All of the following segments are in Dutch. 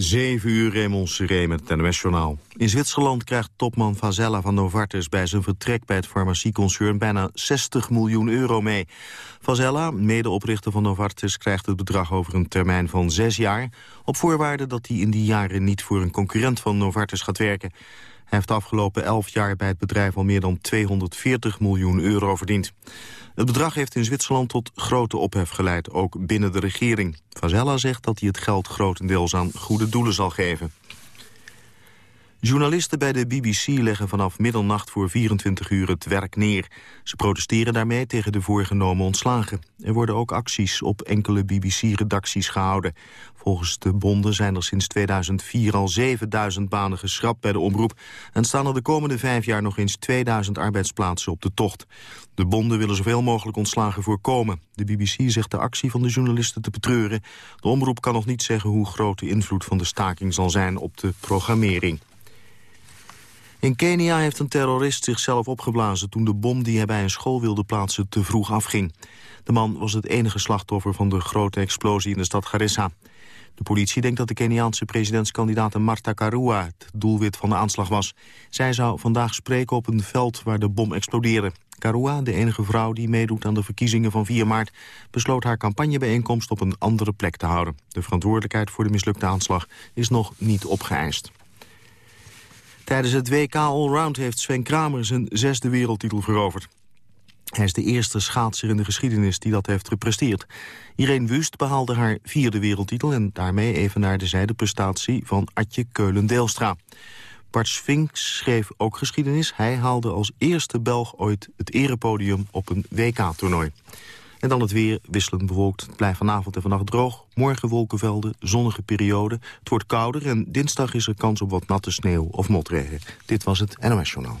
7 uur Raymond Seré met het NOS-journaal. In Zwitserland krijgt topman Vazella van Novartis bij zijn vertrek bij het farmacieconcern bijna 60 miljoen euro mee. Vazella, medeoprichter van Novartis, krijgt het bedrag over een termijn van zes jaar... op voorwaarde dat hij in die jaren niet voor een concurrent van Novartis gaat werken. Hij heeft de afgelopen elf jaar bij het bedrijf al meer dan 240 miljoen euro verdiend. Het bedrag heeft in Zwitserland tot grote ophef geleid, ook binnen de regering. Vazella zegt dat hij het geld grotendeels aan goede doelen zal geven. Journalisten bij de BBC leggen vanaf middernacht voor 24 uur het werk neer. Ze protesteren daarmee tegen de voorgenomen ontslagen. Er worden ook acties op enkele BBC-redacties gehouden. Volgens de bonden zijn er sinds 2004 al 7000 banen geschrapt bij de omroep... en staan er de komende vijf jaar nog eens 2000 arbeidsplaatsen op de tocht. De bonden willen zoveel mogelijk ontslagen voorkomen. De BBC zegt de actie van de journalisten te betreuren. De omroep kan nog niet zeggen hoe groot de invloed van de staking zal zijn op de programmering. In Kenia heeft een terrorist zichzelf opgeblazen toen de bom die hij bij een school wilde plaatsen te vroeg afging. De man was het enige slachtoffer van de grote explosie in de stad Garissa. De politie denkt dat de Keniaanse presidentskandidaat Marta Karua het doelwit van de aanslag was. Zij zou vandaag spreken op een veld waar de bom explodeerde. Karua, de enige vrouw die meedoet aan de verkiezingen van 4 maart... besloot haar campagnebijeenkomst op een andere plek te houden. De verantwoordelijkheid voor de mislukte aanslag is nog niet opgeëist. Tijdens het WK Allround heeft Sven Kramer zijn zesde wereldtitel veroverd. Hij is de eerste schaatser in de geschiedenis die dat heeft gepresteerd. Irene Wust behaalde haar vierde wereldtitel... en daarmee even naar de zijdeprestatie van Atje Keulen-Deelstra. Bart Sphinx schreef ook geschiedenis. Hij haalde als eerste Belg ooit het erepodium op een WK-toernooi. En dan het weer, wisselend bewolkt. Het blijft vanavond en vannacht droog. Morgen wolkenvelden, zonnige periode. Het wordt kouder en dinsdag is er kans op wat natte sneeuw of motregen. Dit was het NOS Journaal.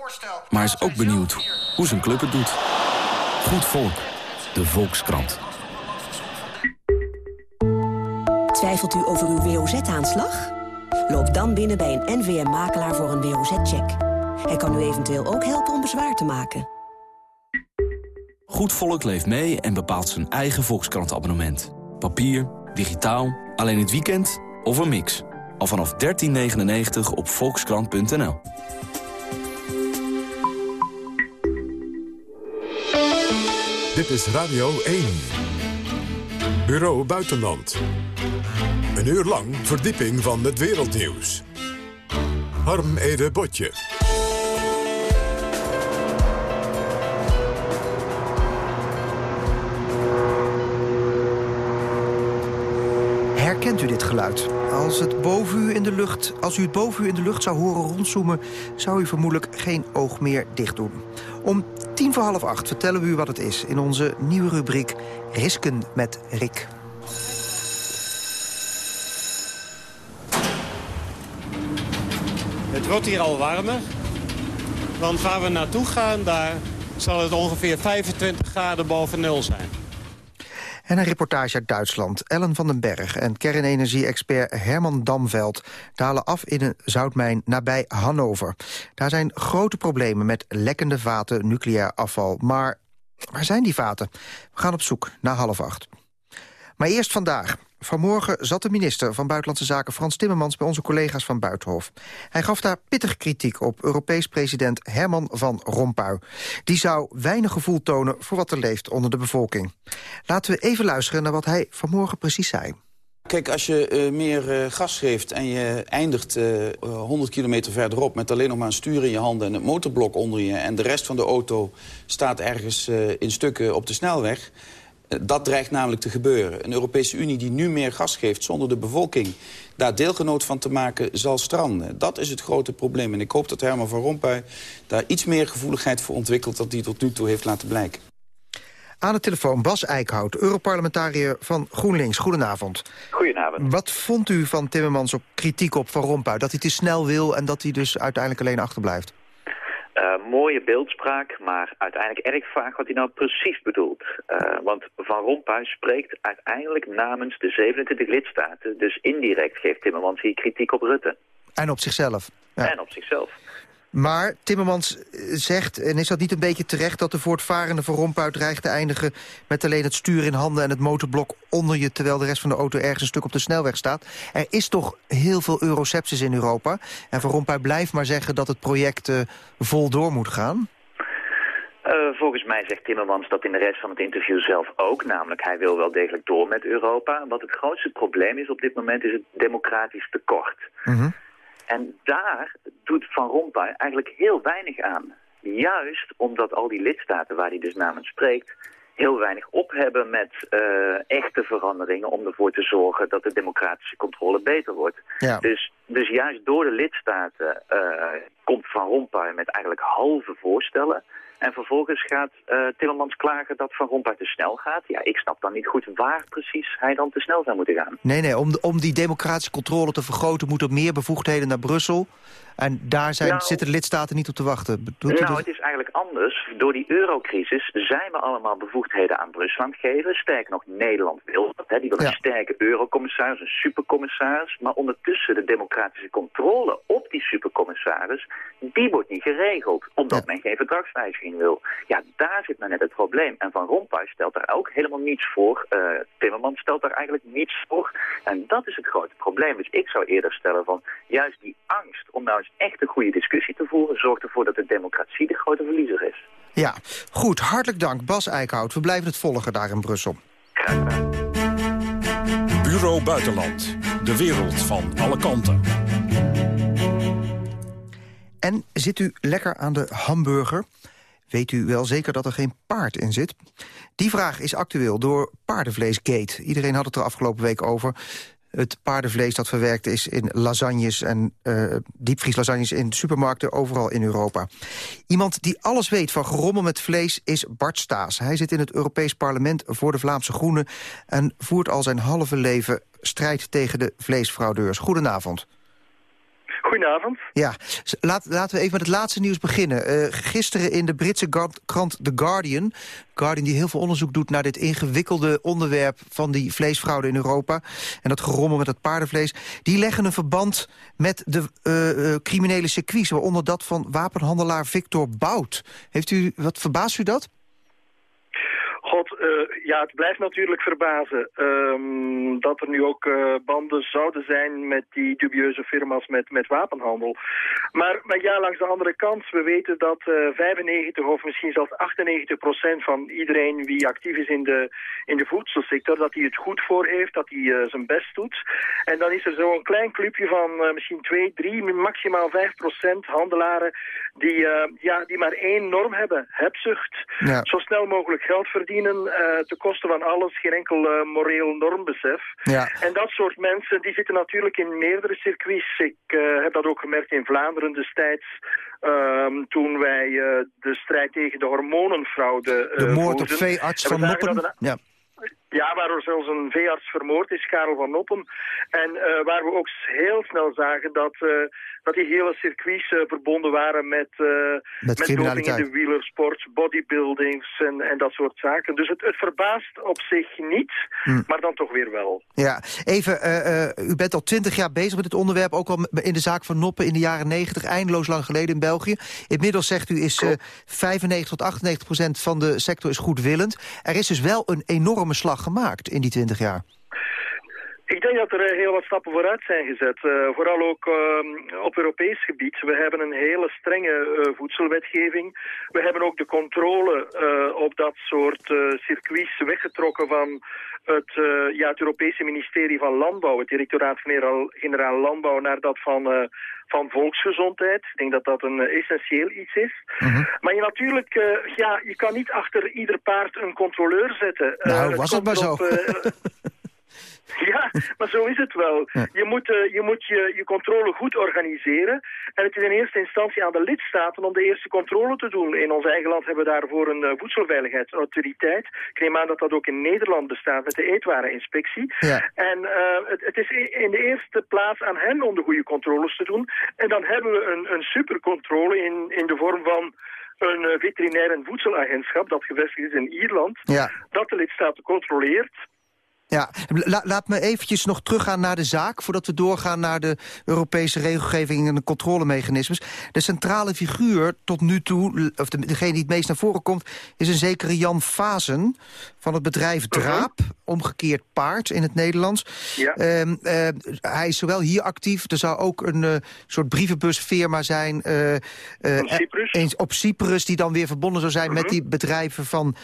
Maar is ook benieuwd hoe zijn club het doet. Goed volk. De Volkskrant. Twijfelt u over uw WOZ-aanslag? Loop dan binnen bij een NVM-makelaar voor een WOZ-check. Hij kan u eventueel ook helpen om bezwaar te maken. Goed Volk leeft mee en bepaalt zijn eigen Volkskrant-abonnement. Papier, digitaal, alleen het weekend of een mix. Al vanaf 13,99 op volkskrant.nl. Dit is Radio 1. Bureau Buitenland. Een uur lang verdieping van het wereldnieuws. Harm Ede Botje. Herkent u dit geluid? Als, het boven u in de lucht, als u het boven u in de lucht zou horen rondzoomen... zou u vermoedelijk geen oog meer dicht doen. Om tien voor half acht vertellen we u wat het is... in onze nieuwe rubriek Risken met Rick. Het wordt hier al warmer. Want waar we naartoe gaan, daar zal het ongeveer 25 graden boven nul zijn. En een reportage uit Duitsland. Ellen van den Berg en kernenergie-expert Herman Damveld... dalen af in een zoutmijn nabij Hannover. Daar zijn grote problemen met lekkende vaten nucleair afval. Maar waar zijn die vaten? We gaan op zoek naar half acht. Maar eerst vandaag. Vanmorgen zat de minister van Buitenlandse Zaken Frans Timmermans... bij onze collega's van Buitenhof. Hij gaf daar pittig kritiek op Europees president Herman van Rompuy. Die zou weinig gevoel tonen voor wat er leeft onder de bevolking. Laten we even luisteren naar wat hij vanmorgen precies zei. Kijk, als je uh, meer uh, gas geeft en je eindigt uh, 100 kilometer verderop... met alleen nog maar een stuur in je handen en het motorblok onder je... en de rest van de auto staat ergens in stukken op de snelweg dat dreigt namelijk te gebeuren. Een Europese Unie die nu meer gas geeft zonder de bevolking daar deelgenoot van te maken, zal stranden. Dat is het grote probleem. En ik hoop dat Herman van Rompuy daar iets meer gevoeligheid voor ontwikkelt... dan hij tot nu toe heeft laten blijken. Aan de telefoon Bas Eickhout, Europarlementariër van GroenLinks. Goedenavond. Goedenavond. Wat vond u van Timmermans op kritiek op Van Rompuy? Dat hij te snel wil en dat hij dus uiteindelijk alleen achterblijft? Uh, mooie beeldspraak, maar uiteindelijk erg vaak wat hij nou precies bedoelt. Uh, want Van Rompuy spreekt uiteindelijk namens de 27 lidstaten. Dus indirect geeft Timmermans hier kritiek op Rutte. En op zichzelf. Ja. En op zichzelf. Maar Timmermans zegt, en is dat niet een beetje terecht... dat de voortvarende Van Rompuy dreigt te eindigen... met alleen het stuur in handen en het motorblok onder je... terwijl de rest van de auto ergens een stuk op de snelweg staat. Er is toch heel veel eurocepsis in Europa. En Van Rompuy blijft maar zeggen dat het project uh, vol door moet gaan. Uh, volgens mij zegt Timmermans dat in de rest van het interview zelf ook. Namelijk, hij wil wel degelijk door met Europa. Wat het grootste probleem is op dit moment is het democratisch tekort. Mm -hmm. En daar doet Van Rompuy eigenlijk heel weinig aan. Juist omdat al die lidstaten waar hij dus namens spreekt... heel weinig op hebben met uh, echte veranderingen... om ervoor te zorgen dat de democratische controle beter wordt. Ja. Dus, dus juist door de lidstaten uh, komt Van Rompuy met eigenlijk halve voorstellen... En vervolgens gaat uh, Timmermans klagen dat Van Rompuy te snel gaat. Ja, ik snap dan niet goed waar precies hij dan te snel zou moeten gaan. Nee, nee, om, om die democratische controle te vergroten... moeten er meer bevoegdheden naar Brussel. En daar zijn, nou, zitten de lidstaten niet op te wachten. Nou, het is eigenlijk anders. Door die eurocrisis zijn we allemaal bevoegdheden aan Brussel aan het geven. Sterker nog, Nederland wil dat. Hè. Die wil een Ja. sterke eurocommissaris, een supercommissaris. Maar ondertussen de democratische controle op die supercommissaris... die wordt niet geregeld, omdat Ja. men geen verdragswijziging wil. Ja, daar zit nou net het probleem. En Van Rompuy stelt daar ook helemaal niets voor. Eh, Timmermans stelt daar eigenlijk niets voor. En dat is het grote probleem. Dus ik zou eerder stellen van... juist die angst om nou eens echt een goede discussie te voeren... zorgt ervoor dat de democratie de grote verliezer is. Ja, goed, hartelijk dank. Bas Eickhout, we blijven het volgen daar in Brussel. Graag gedaan. Bureau Buitenland. De wereld van alle kanten. En zit u lekker aan de hamburger? Weet u wel zeker dat er geen paard in zit? Die vraag is actueel door Paardenvleesgate. Iedereen had het er afgelopen week over. Het paardenvlees dat verwerkt is in lasagnes en uh, diepvrieslasagnes in supermarkten overal in Europa. Iemand die alles weet van gerommel met vlees is Bart Staes. Hij zit in het Europees Parlement voor de Vlaamse Groenen en voert al zijn halve leven strijd tegen de vleesfraudeurs. Goedenavond. Goedenavond. Ja, laat, laten we even met het laatste nieuws beginnen. Eh, gisteren in de Britse krant The Guardian... Guardian die heel veel onderzoek doet naar dit ingewikkelde onderwerp... van die vleesfraude in Europa en dat gerommel met het paardenvlees... die leggen een verband met de eh, eh, criminele circuits... waaronder dat van wapenhandelaar Victor Bout. Heeft u, wat verbaast u dat? God, eh, ja, het blijft natuurlijk verbazen ehm, dat er nu ook eh, banden zouden zijn met die dubieuze firma's met, met wapenhandel. Maar, maar ja, langs de andere kant, we weten dat eh 95 of misschien zelfs 98 procent van iedereen wie actief is in de, in de voedselsector, dat hij het goed voor heeft, dat hij eh, zijn best doet. En dan is er zo'n klein clubje van eh, misschien 2, 3, maximaal 5 procent handelaren die, eh, ja, die maar één norm hebben, hebzucht. Ja. Zo snel mogelijk geld verdienen, eh ten koste van alles, geen enkel eh, moreel normbesef. Ja. En dat soort mensen, die zitten natuurlijk in meerdere circuits. Ik eh, heb dat ook gemerkt in Vlaanderen destijds, ehm, toen wij de strijd tegen de hormonenfraude De moord op veearts van een- Ja. Ja, waar er zelfs een veearts vermoord is, Karel van Noppen. En eh, waar we ook heel snel zagen dat, eh, dat die hele circuits eh, verbonden waren met, eh met doping in de wielersport, bodybuildings en, en dat soort zaken. Dus het, het verbaast op zich niet, Hm. maar dan toch weer wel. Ja, even, u bent al twintig jaar bezig met dit onderwerp... ook al in de zaak van Noppen in de jaren 90, eindeloos lang geleden in België. Inmiddels zegt u is eh 95 tot 98 procent van de sector is goedwillend. Er is dus wel een enorme slag gemaakt in die twintig jaar. Ik denk dat er eh, heel wat stappen vooruit zijn gezet. eh, vooral ook ehm, op Europees gebied. We hebben een hele strenge eh, voedselwetgeving. We hebben ook de controle op dat soort circuits weggetrokken van het, ja, het Europese ministerie van Landbouw, het directoraat-generaal generaal Landbouw, naar dat van, van volksgezondheid. Ik denk dat dat een essentieel iets is. Maar je natuurlijk, ja, je kan niet achter ieder paard een controleur zetten. Nou, was het maar zo. ja, maar zo is het wel. Je moet, uh, je, moet je, je controle goed organiseren. En het is in eerste instantie aan de lidstaten om de eerste controle te doen. In ons eigen land hebben we daarvoor een uh, voedselveiligheidsautoriteit. Ik neem aan dat dat ook in Nederland bestaat met de eetwareninspectie. Ja. En uh, het, het, is in de eerste plaats aan hen om de goede controles te doen. En dan hebben we een, een supercontrole in, in de vorm van een veterinair en voedselagentschap dat gevestigd is in Ierland, ja. dat de lidstaten controleert ja, laat me eventjes nog teruggaan naar de zaak... voordat we doorgaan naar de Europese regelgeving en de controlemechanismes. De centrale figuur tot nu toe, of degene die het meest naar voren komt... is een zekere Jan Fazen van het bedrijf mhm. Draap. Omgekeerd paard in het Nederlands. Ja. Ehm, eh, hij is zowel hier actief, er zou ook een uh, soort brievenbusfirma zijn... Uh, Cyprus. op Cyprus, die dan weer verbonden zou zijn... met mhm. die bedrijven van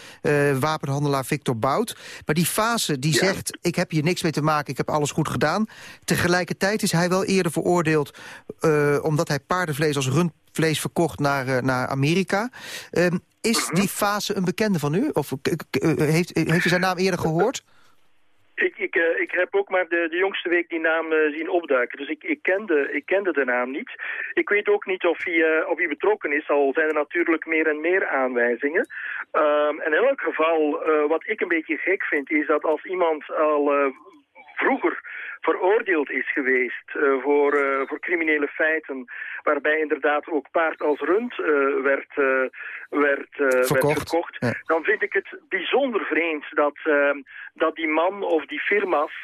wapenhandelaar Victor Bout. Maar die fase die zegt ik heb hier niks mee te maken, ik heb alles goed gedaan. Tegelijkertijd is hij wel eerder veroordeeld... Uh, omdat hij paardenvlees als rundvlees verkocht naar, uh, naar Amerika. Uh, is mhm. die fase een bekende van u? Of heeft, heeft u zijn naam eerder gehoord? Ik, uh, ik heb ook maar de, de jongste week die naam uh, zien opduiken. Dus ik, ik, kende, ik kende de naam niet. Ik weet ook niet of hij, uh, of hij betrokken is, al zijn er natuurlijk meer en meer aanwijzingen. Um, in elk geval, wat ik een beetje gek vind, is dat als iemand al vroeger veroordeeld is geweest uh, voor, uh, voor criminele feiten... waarbij inderdaad ook paard als rund uh, werd, werd, verkocht, werd verkocht. dan vind ik het bijzonder vreemd dat, dat die man of die firma's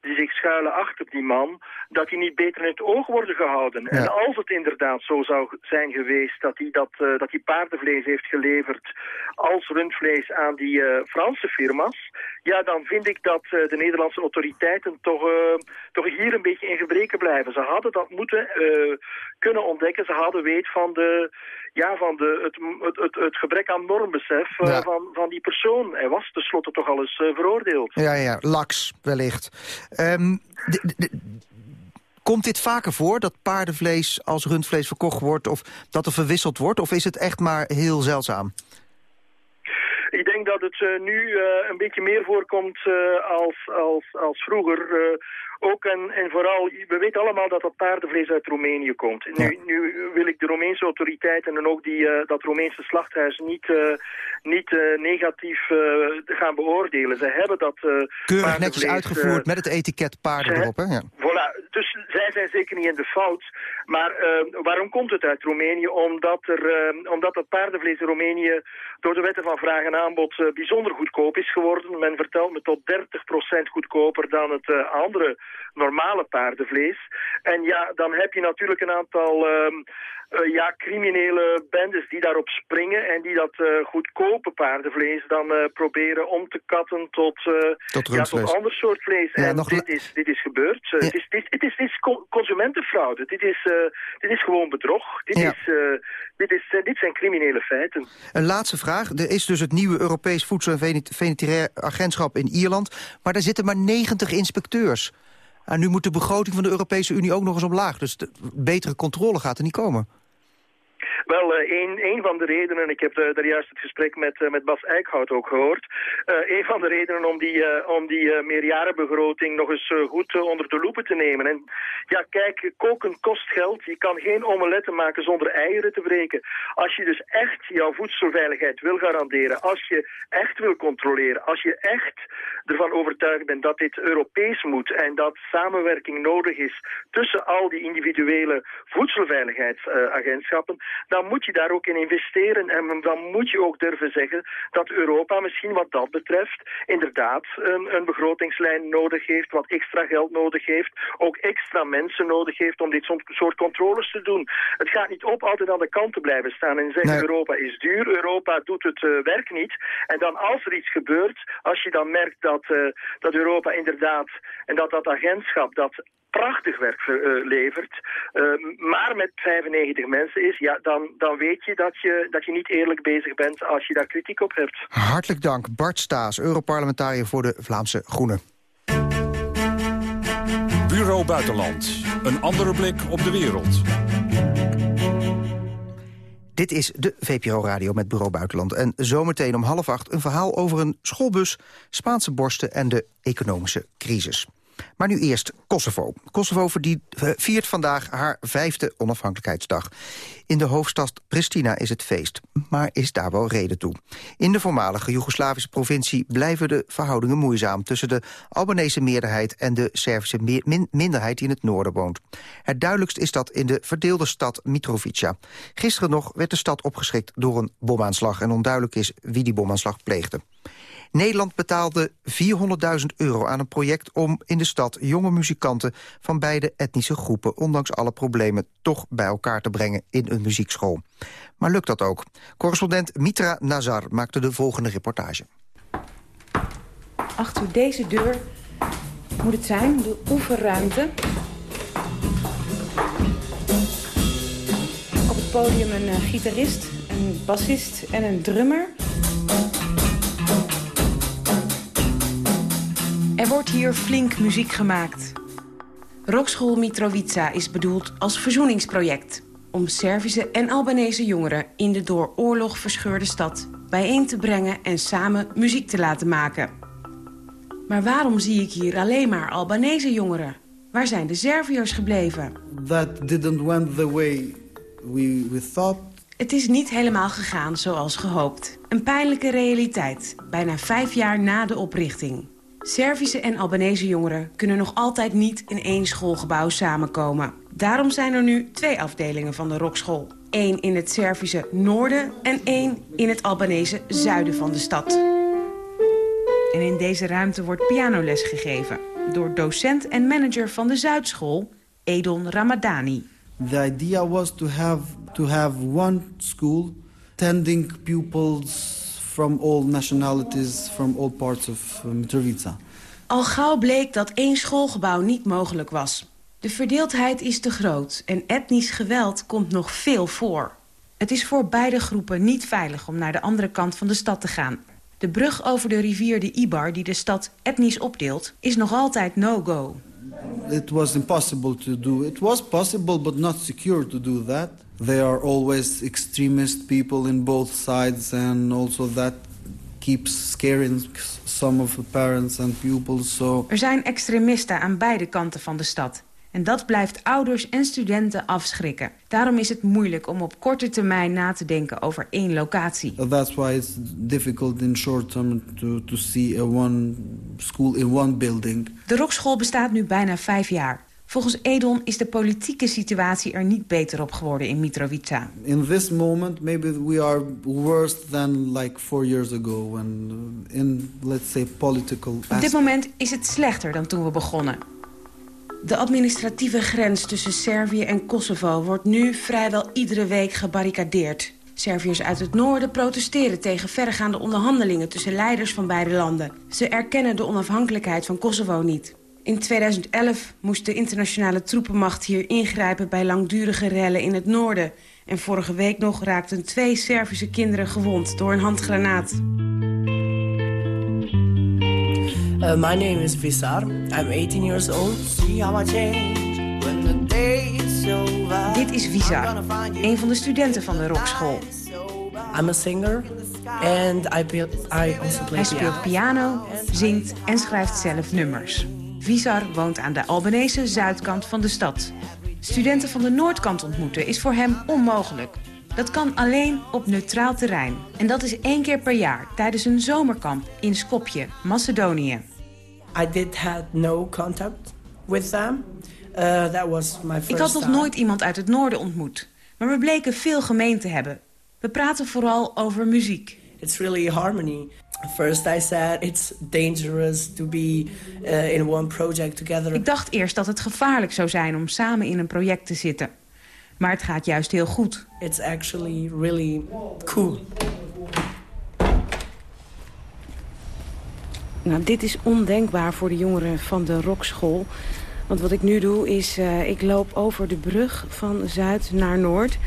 die zich schuilen achter die man... dat die niet beter in het oog worden gehouden. En als het inderdaad zo zou zijn geweest dat hij dat, dat die paardenvlees heeft geleverd als rundvlees aan die Franse firma's... ja, dan vind ik dat de Nederlandse autoriteiten toch toch, uh, toch hier een beetje in gebreken blijven. Ze hadden dat moeten uh, kunnen ontdekken. Ze hadden weet van, de, ja, van de, het, het, het, gebrek aan normbesef uh, van, van die persoon. Hij was tenslotte toch al eens veroordeeld. Ja, ja, laks wellicht. Um, Komt dit vaker voor, dat paardenvlees als rundvlees verkocht wordt... of dat er verwisseld wordt, of is het echt maar heel zeldzaam? Denk dat het uh, nu uh, een beetje meer voorkomt uh, als, als, als vroeger ook en, en vooral, we weten allemaal dat dat paardenvlees uit Roemenië komt. Nu, nu wil ik de Roemeense autoriteiten en ook die, dat Roemeense slachthuis niet, niet negatief gaan beoordelen. Ze hebben dat Keurig netjes uitgevoerd met het etiket paarden erop, hè? Ja. Voilà, dus zij zijn zeker niet in de fout. Maar waarom komt het uit Roemenië? Omdat, er, omdat het paardenvlees in Roemenië door de wetten van vraag en aanbod bijzonder goedkoop is geworden. Men vertelt me tot 30% goedkoper dan het andere normale paardenvlees. En ja, dan heb je natuurlijk een aantal um, uh, ja, criminele bendes die daarop springen... en die dat uh, goedkope paardenvlees dan uh, proberen om te katten tot, tot, ja, tot ander soort vlees. Ja, en dit, is, dit is gebeurd. Ja. Het, is, dit, het, is, dit is consumentenfraude. Dit is, dit is gewoon bedrog. Dit, is, dit, is, dit zijn criminele feiten. Een laatste vraag. Er is dus het nieuwe Europees Voedsel- en Veterinair Agentschap in Ierland. Maar daar zitten maar 90 inspecteurs. En nu moet de begroting van de Europese Unie ook nog eens omlaag. Dus de betere controle gaat er niet komen. Wel, uh, een, een van de redenen, ik heb uh, daar juist het gesprek met, uh, met Bas Eickhout ook gehoord. een van de redenen om die, om die meerjarenbegroting nog eens goed onder de loepen te nemen. En ja, kijk, koken kost geld. Je kan geen omeletten maken zonder eieren te breken. Als je dus echt jouw voedselveiligheid wil garanderen, als je echt wil controleren, als je echt ervan overtuigd bent dat dit Europees moet en dat samenwerking nodig is tussen al die individuele voedselveiligheidsagentschappen, dan moet je daar ook in investeren. En dan moet je ook durven zeggen dat Europa misschien wat dat betreft inderdaad een, een begrotingslijn nodig heeft, wat extra geld nodig heeft, ook extra mensen nodig heeft om dit soort controles te doen. Het gaat niet op altijd aan de kant te blijven staan en zeggen Europa is duur, Europa doet het uh, werk niet. En dan als er iets gebeurt, als je dan merkt dat, uh, dat Europa inderdaad en dat dat agentschap dat prachtig werk uh, levert, uh, maar met 95 mensen is, ja, dan, dan weet je dat, je dat je niet eerlijk bezig bent als je daar kritiek op hebt. Hartelijk dank, Bart Staes, Europarlementariër voor de Vlaamse Groenen. Bureau Buitenland, een andere blik op de wereld. Dit is de VPRO Radio met Bureau Buitenland. En zometeen om half acht een verhaal over een schoolbus, Spaanse borsten en de economische crisis. Maar nu eerst Kosovo. Kosovo eh, viert vandaag haar vijfde onafhankelijkheidsdag. In de hoofdstad Pristina is het feest, maar is daar wel reden toe. In de voormalige Joegoslavische provincie blijven de verhoudingen moeizaam... tussen de Albanese meerderheid en de Servische minderheid die in het noorden woont. Het duidelijkst is dat in de verdeelde stad Mitrovica. Gisteren nog werd de stad opgeschrikt door een bomaanslag... en onduidelijk is wie die bomaanslag pleegde. Nederland betaalde 400.000 euro aan een project om in de stad jonge muzikanten van beide etnische groepen, ondanks alle problemen, toch bij elkaar te brengen in een muziekschool. Maar lukt dat ook? Correspondent Mitra Nazar maakte de volgende reportage. Achter deze deur moet het zijn, de oefenruimte. Op het podium een uh, gitarist, een bassist en een drummer. Er wordt hier flink muziek gemaakt. Rockschool Mitrovica is bedoeld als verzoeningsproject... om Servische en Albanese jongeren in de door oorlog verscheurde stad... bijeen te brengen en samen muziek te laten maken. Maar waarom zie ik hier alleen maar Albanese jongeren? Waar zijn de Serviërs gebleven? That didn't went the way we, we thought. Het is niet helemaal gegaan zoals gehoopt. Een pijnlijke realiteit, bijna vijf jaar na de oprichting. Servische en Albanese jongeren kunnen nog altijd niet in één schoolgebouw samenkomen. Daarom zijn er nu twee afdelingen van de rockschool. Eén in het Servische noorden en één in het Albanese zuiden van de stad. En in deze ruimte wordt pianoles gegeven... door docent en manager van de Zuidschool, Edon Ramadani. The idea was to have, to have one school tending pupils from all nationalities, from all parts of uh, Mitrovica. Al gauw bleek dat één schoolgebouw niet mogelijk was. De verdeeldheid is te groot en etnisch geweld komt nog veel voor. Het is voor beide groepen niet veilig om naar de andere kant van de stad te gaan. De brug over de rivier de Ibar, die de stad etnisch opdeelt, is nog altijd no-go. It was impossible to do. It was possible, but not secure to do that. There are always extremist people in both sides, and also that keeps scaring some of the parents and pupils. So. Er zijn extremisten aan beide kanten van de stad. En dat blijft ouders en studenten afschrikken. Daarom is het moeilijk om op korte termijn na te denken over één locatie. That's why it's difficult in short term to, to see a one school in one building. De rockschool bestaat nu bijna vijf jaar. Volgens Edon is de politieke situatie er niet beter op geworden in Mitrovica. In this moment maybe we are worse than like four years ago and uh, in let's say political Op dit moment is het slechter dan toen we begonnen. De administratieve grens tussen Servië en Kosovo wordt nu vrijwel iedere week gebarricadeerd. Serviërs uit het noorden protesteren tegen verregaande onderhandelingen tussen leiders van beide landen. Ze erkennen de onafhankelijkheid van Kosovo niet. In 2011 moest de internationale troepenmacht hier ingrijpen bij langdurige rellen in het noorden. En vorige week nog raakten twee Servische kinderen gewond door een handgranaat. Uh, my name is Visar. I'm 18 years old. See how I change when the day is over. Dit is Visar, een van de studenten van de rockschool. I'm a singer and I, I also play Hij speelt piano, zingt en schrijft zelf nummers. Visar woont aan de Albanese zuidkant van de stad. Studenten van de noordkant ontmoeten is voor hem onmogelijk. Dat kan alleen op neutraal terrein. En dat is één keer per jaar tijdens een zomerkamp in Skopje, Macedonië. I did had no contact with them. Uh, that was my first Ik had nog nooit iemand uit het noorden ontmoet. Maar we bleken veel gemeen te hebben. We praten vooral over muziek. It's really harmony. First I said it's dangerous to be uh, in one project together. Ik dacht eerst dat het gevaarlijk zou zijn om samen in een project te zitten. Maar het gaat juist heel goed. It's actually really cool. Nou, dit is ondenkbaar voor de jongeren van de rockschool. Want wat ik nu doe is, uh, ik loop over de brug van Zuid naar Noord.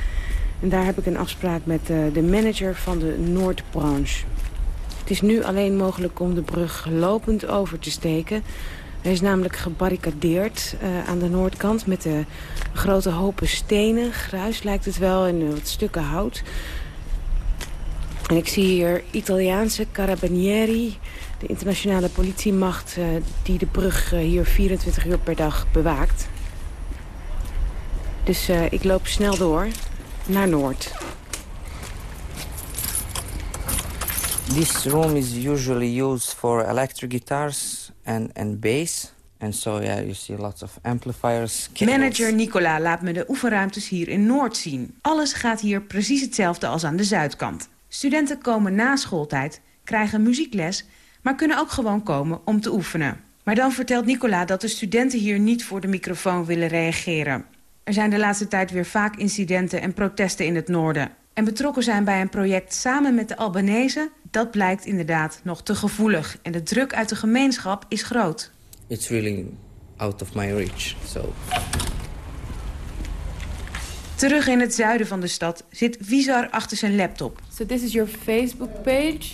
En daar heb ik een afspraak met uh, de manager van de Noordbranche. Het is nu alleen mogelijk om de brug lopend over te steken. Hij is namelijk gebarricadeerd uh, aan de noordkant met de grote hopen stenen. Gruis lijkt het wel en wat stukken hout. En ik zie hier Italiaanse carabinieri De internationale politiemacht die de brug hier 24 uur per dag bewaakt. Dus ik loop snel door naar Noord. This room is usually used for electric guitars and, and bass. And so yeah, you see lots of amplifiers. Manager Nicola laat me de oefenruimtes hier in Noord zien. Alles gaat hier precies hetzelfde als aan de zuidkant. Studenten komen na schooltijd, krijgen muziekles... maar kunnen ook gewoon komen om te oefenen. Maar dan vertelt Nicola dat de studenten hier niet voor de microfoon willen reageren. Er zijn de laatste tijd weer vaak incidenten en protesten in het noorden. En betrokken zijn bij een project samen met de Albanese... dat blijkt inderdaad nog te gevoelig. En de druk uit de gemeenschap is groot. It's really out of my reach, so... Terug in het zuiden van de stad zit Vizar achter zijn laptop. So this is your Facebook page?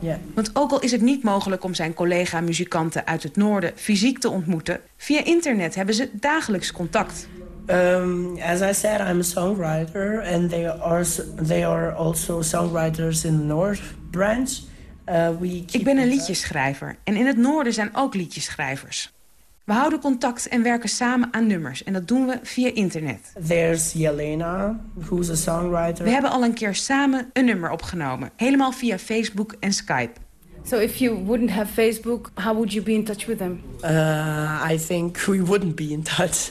Yeah. Want ook al is het niet mogelijk om zijn collega-muzikanten uit het noorden fysiek te ontmoeten... via internet hebben ze dagelijks contact. Um, as I said, I'm a songwriter, and they are they are also songwriters in the North Branch. Uh, we Ik ben een liedjeschrijver en in het noorden zijn ook liedjeschrijvers. We houden contact en werken samen aan nummers. En dat doen we via internet. There's Jelena, who's a songwriter. We hebben al een keer samen een nummer opgenomen. Helemaal via Facebook en Skype. So if you wouldn't have Facebook, how would you be in touch with them? Uh, I think we wouldn't be in touch.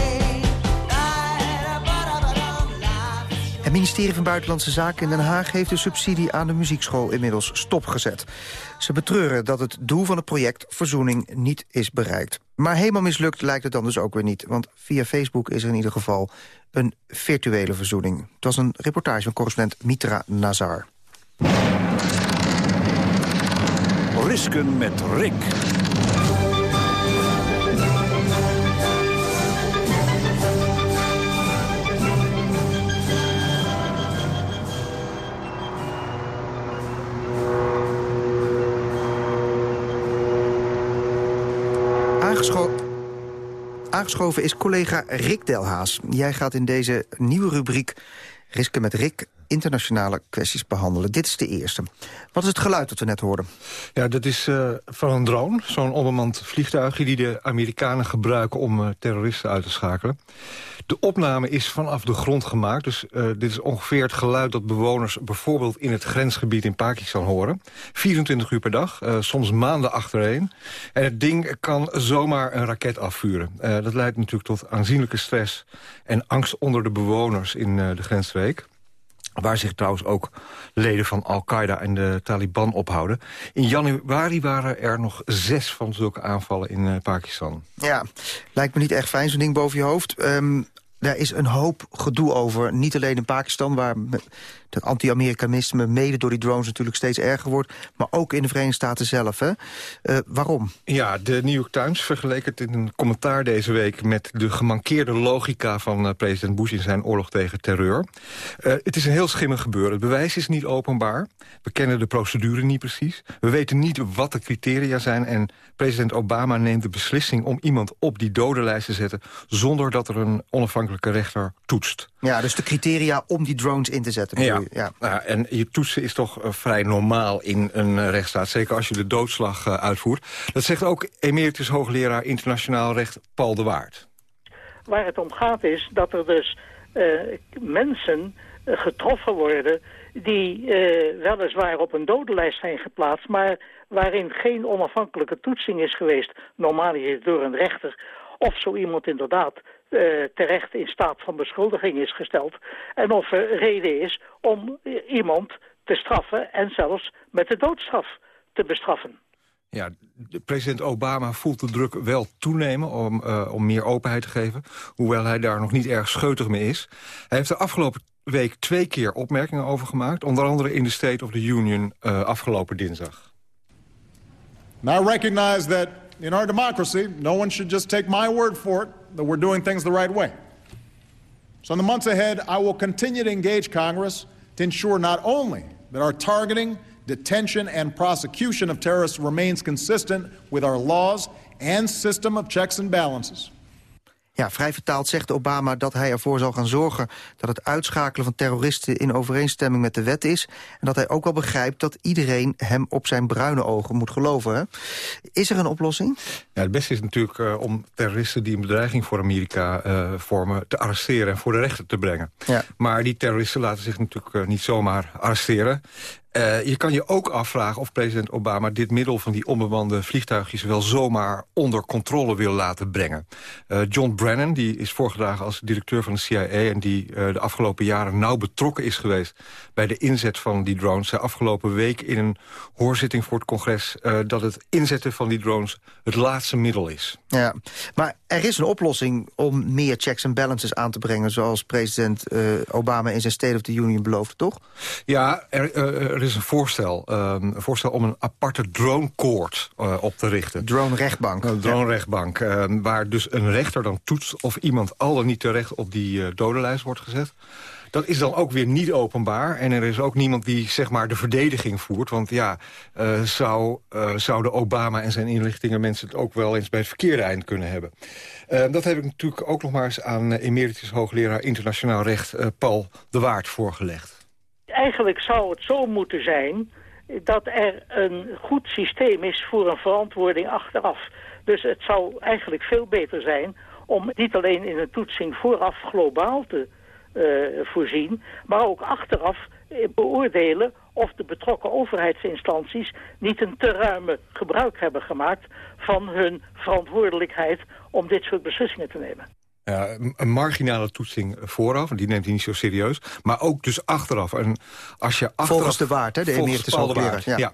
Het ministerie van Buitenlandse Zaken in Den Haag... heeft de subsidie aan de muziekschool inmiddels stopgezet. Ze betreuren dat het doel van het project verzoening niet is bereikt. Maar helemaal mislukt lijkt het dan dus ook weer niet. Want via Facebook is er in ieder geval een virtuele verzoening. Het was een reportage van correspondent Mitra Nazar. Risken met Rick. Aangeschoven is collega Rick Delhaas. Jij gaat in deze nieuwe rubriek Risken met Rick internationale kwesties behandelen. Dit is de eerste. Wat is het geluid dat we net hoorden? Ja, dat is uh, van een drone. Zo'n onbemand vliegtuigje die de Amerikanen gebruiken om uh, terroristen uit te schakelen. De opname is vanaf de grond gemaakt. Dus uh, dit is ongeveer het geluid dat bewoners bijvoorbeeld in het grensgebied in Pakistan horen. 24 uur per dag, soms maanden achtereen. En het ding kan zomaar een raket afvuren. dat leidt natuurlijk tot aanzienlijke stress en angst onder de bewoners in de grensstreek. Waar zich trouwens ook leden van Al-Qaeda en de Taliban ophouden. In januari waren er nog zes van zulke aanvallen in uh, Pakistan. Ja, lijkt me niet echt fijn, zo'n ding boven je hoofd. Um, daar is een hoop gedoe over. Niet alleen in Pakistan, waar het anti-Amerikanisme... mede door die drones natuurlijk steeds erger wordt... maar ook in de Verenigde Staten zelf. Hè? Uh, waarom? Ja, de New York Times vergeleek het in een commentaar deze week... met de gemankeerde logica van uh, president Bush in zijn oorlog tegen terreur. Uh, het is een heel schimmig gebeuren. Het bewijs is niet openbaar. We kennen de procedure niet precies. We weten niet wat de criteria zijn. En president Obama neemt de beslissing om iemand op die dodenlijst te zetten... zonder dat er een onafhankelijke rechter toetst. Ja, dus de criteria om die drones in te zetten. Ja, ja. ja. en je toetsen is toch uh, vrij normaal in een uh, rechtsstaat. Zeker als je de doodslag uh, uitvoert. Dat zegt ook emeritus hoogleraar internationaal recht Paul de Waard. Waar het om gaat is dat er dus mensen getroffen worden... die weliswaar op een dodenlijst zijn geplaatst... maar waarin geen onafhankelijke toetsing is geweest... normaal is door een rechter... of zo iemand inderdaad uh, terecht in staat van beschuldiging is gesteld. En of er reden is om iemand te straffen en zelfs met de doodstraf te bestraffen. Ja, president Obama voelt de druk wel toenemen om, uh, om meer openheid te geven. Hoewel hij daar nog niet erg scheutig mee is. Hij heeft de afgelopen week twee keer opmerkingen over gemaakt. Onder andere in de State of the Union uh, afgelopen dinsdag. Now recognize that in our democracy, no one should just take my word for it that we're doing things the right way. So in the months ahead, I will continue to engage Congress to ensure not only that our targeting, detention, and prosecution of terrorists remains consistent with our laws and system of checks and balances. Ja, vrij vertaald zegt Obama dat hij ervoor zal gaan zorgen... dat het uitschakelen van terroristen in overeenstemming met de wet is... en dat hij ook wel begrijpt dat iedereen hem op zijn bruine ogen moet geloven. Hè? Is er een oplossing? Ja, het beste is natuurlijk uh, om terroristen die een bedreiging voor Amerika uh, vormen... te arresteren en voor de rechter te brengen. Ja. Maar die terroristen laten zich natuurlijk uh, niet zomaar arresteren. Uh, je kan je ook afvragen of president Obama dit middel van die onbemande vliegtuigjes wel zomaar onder controle wil laten brengen. Uh, John Brennan, die is voorgedragen als directeur van de CIA en die uh, de afgelopen jaren nauw betrokken is geweest bij de inzet van die drones. Zei afgelopen week in een hoorzitting voor het congres dat het inzetten van die drones het laatste middel is. Ja, maar er is een oplossing om meer checks en balances aan te brengen... zoals president Obama in zijn State of the Union beloofde, toch? Ja, er, er is een voorstel, um, een voorstel om een aparte drone-court uh, op te richten. Drone-rechtbank. Een drone-rechtbank, uh, waar dus een rechter dan toetst... of iemand al dan niet terecht op die uh, dodenlijst wordt gezet. Dat is dan ook weer niet openbaar. En er is ook niemand die zeg maar, de verdediging voert. Want ja, uh, zou, uh, zouden Obama en zijn inlichtingen mensen het ook wel eens bij het verkeerde eind kunnen hebben. Uh, dat heb ik natuurlijk ook nog maar eens aan emeritus hoogleraar internationaal recht Paul de Waard voorgelegd. Eigenlijk zou het zo moeten zijn dat er een goed systeem is voor een verantwoording achteraf. Dus het zou eigenlijk veel beter zijn om niet alleen in een toetsing vooraf globaal te uh, voorzien, maar ook achteraf beoordelen of de betrokken overheidsinstanties niet een te ruime gebruik hebben gemaakt van hun verantwoordelijkheid om dit soort beslissingen te nemen. Ja, een marginale toetsing vooraf, die neemt hij niet zo serieus. Maar ook dus achteraf. En als je achteraf volgens de waard, hè, de emeritus hoogleraar. Ja. ja.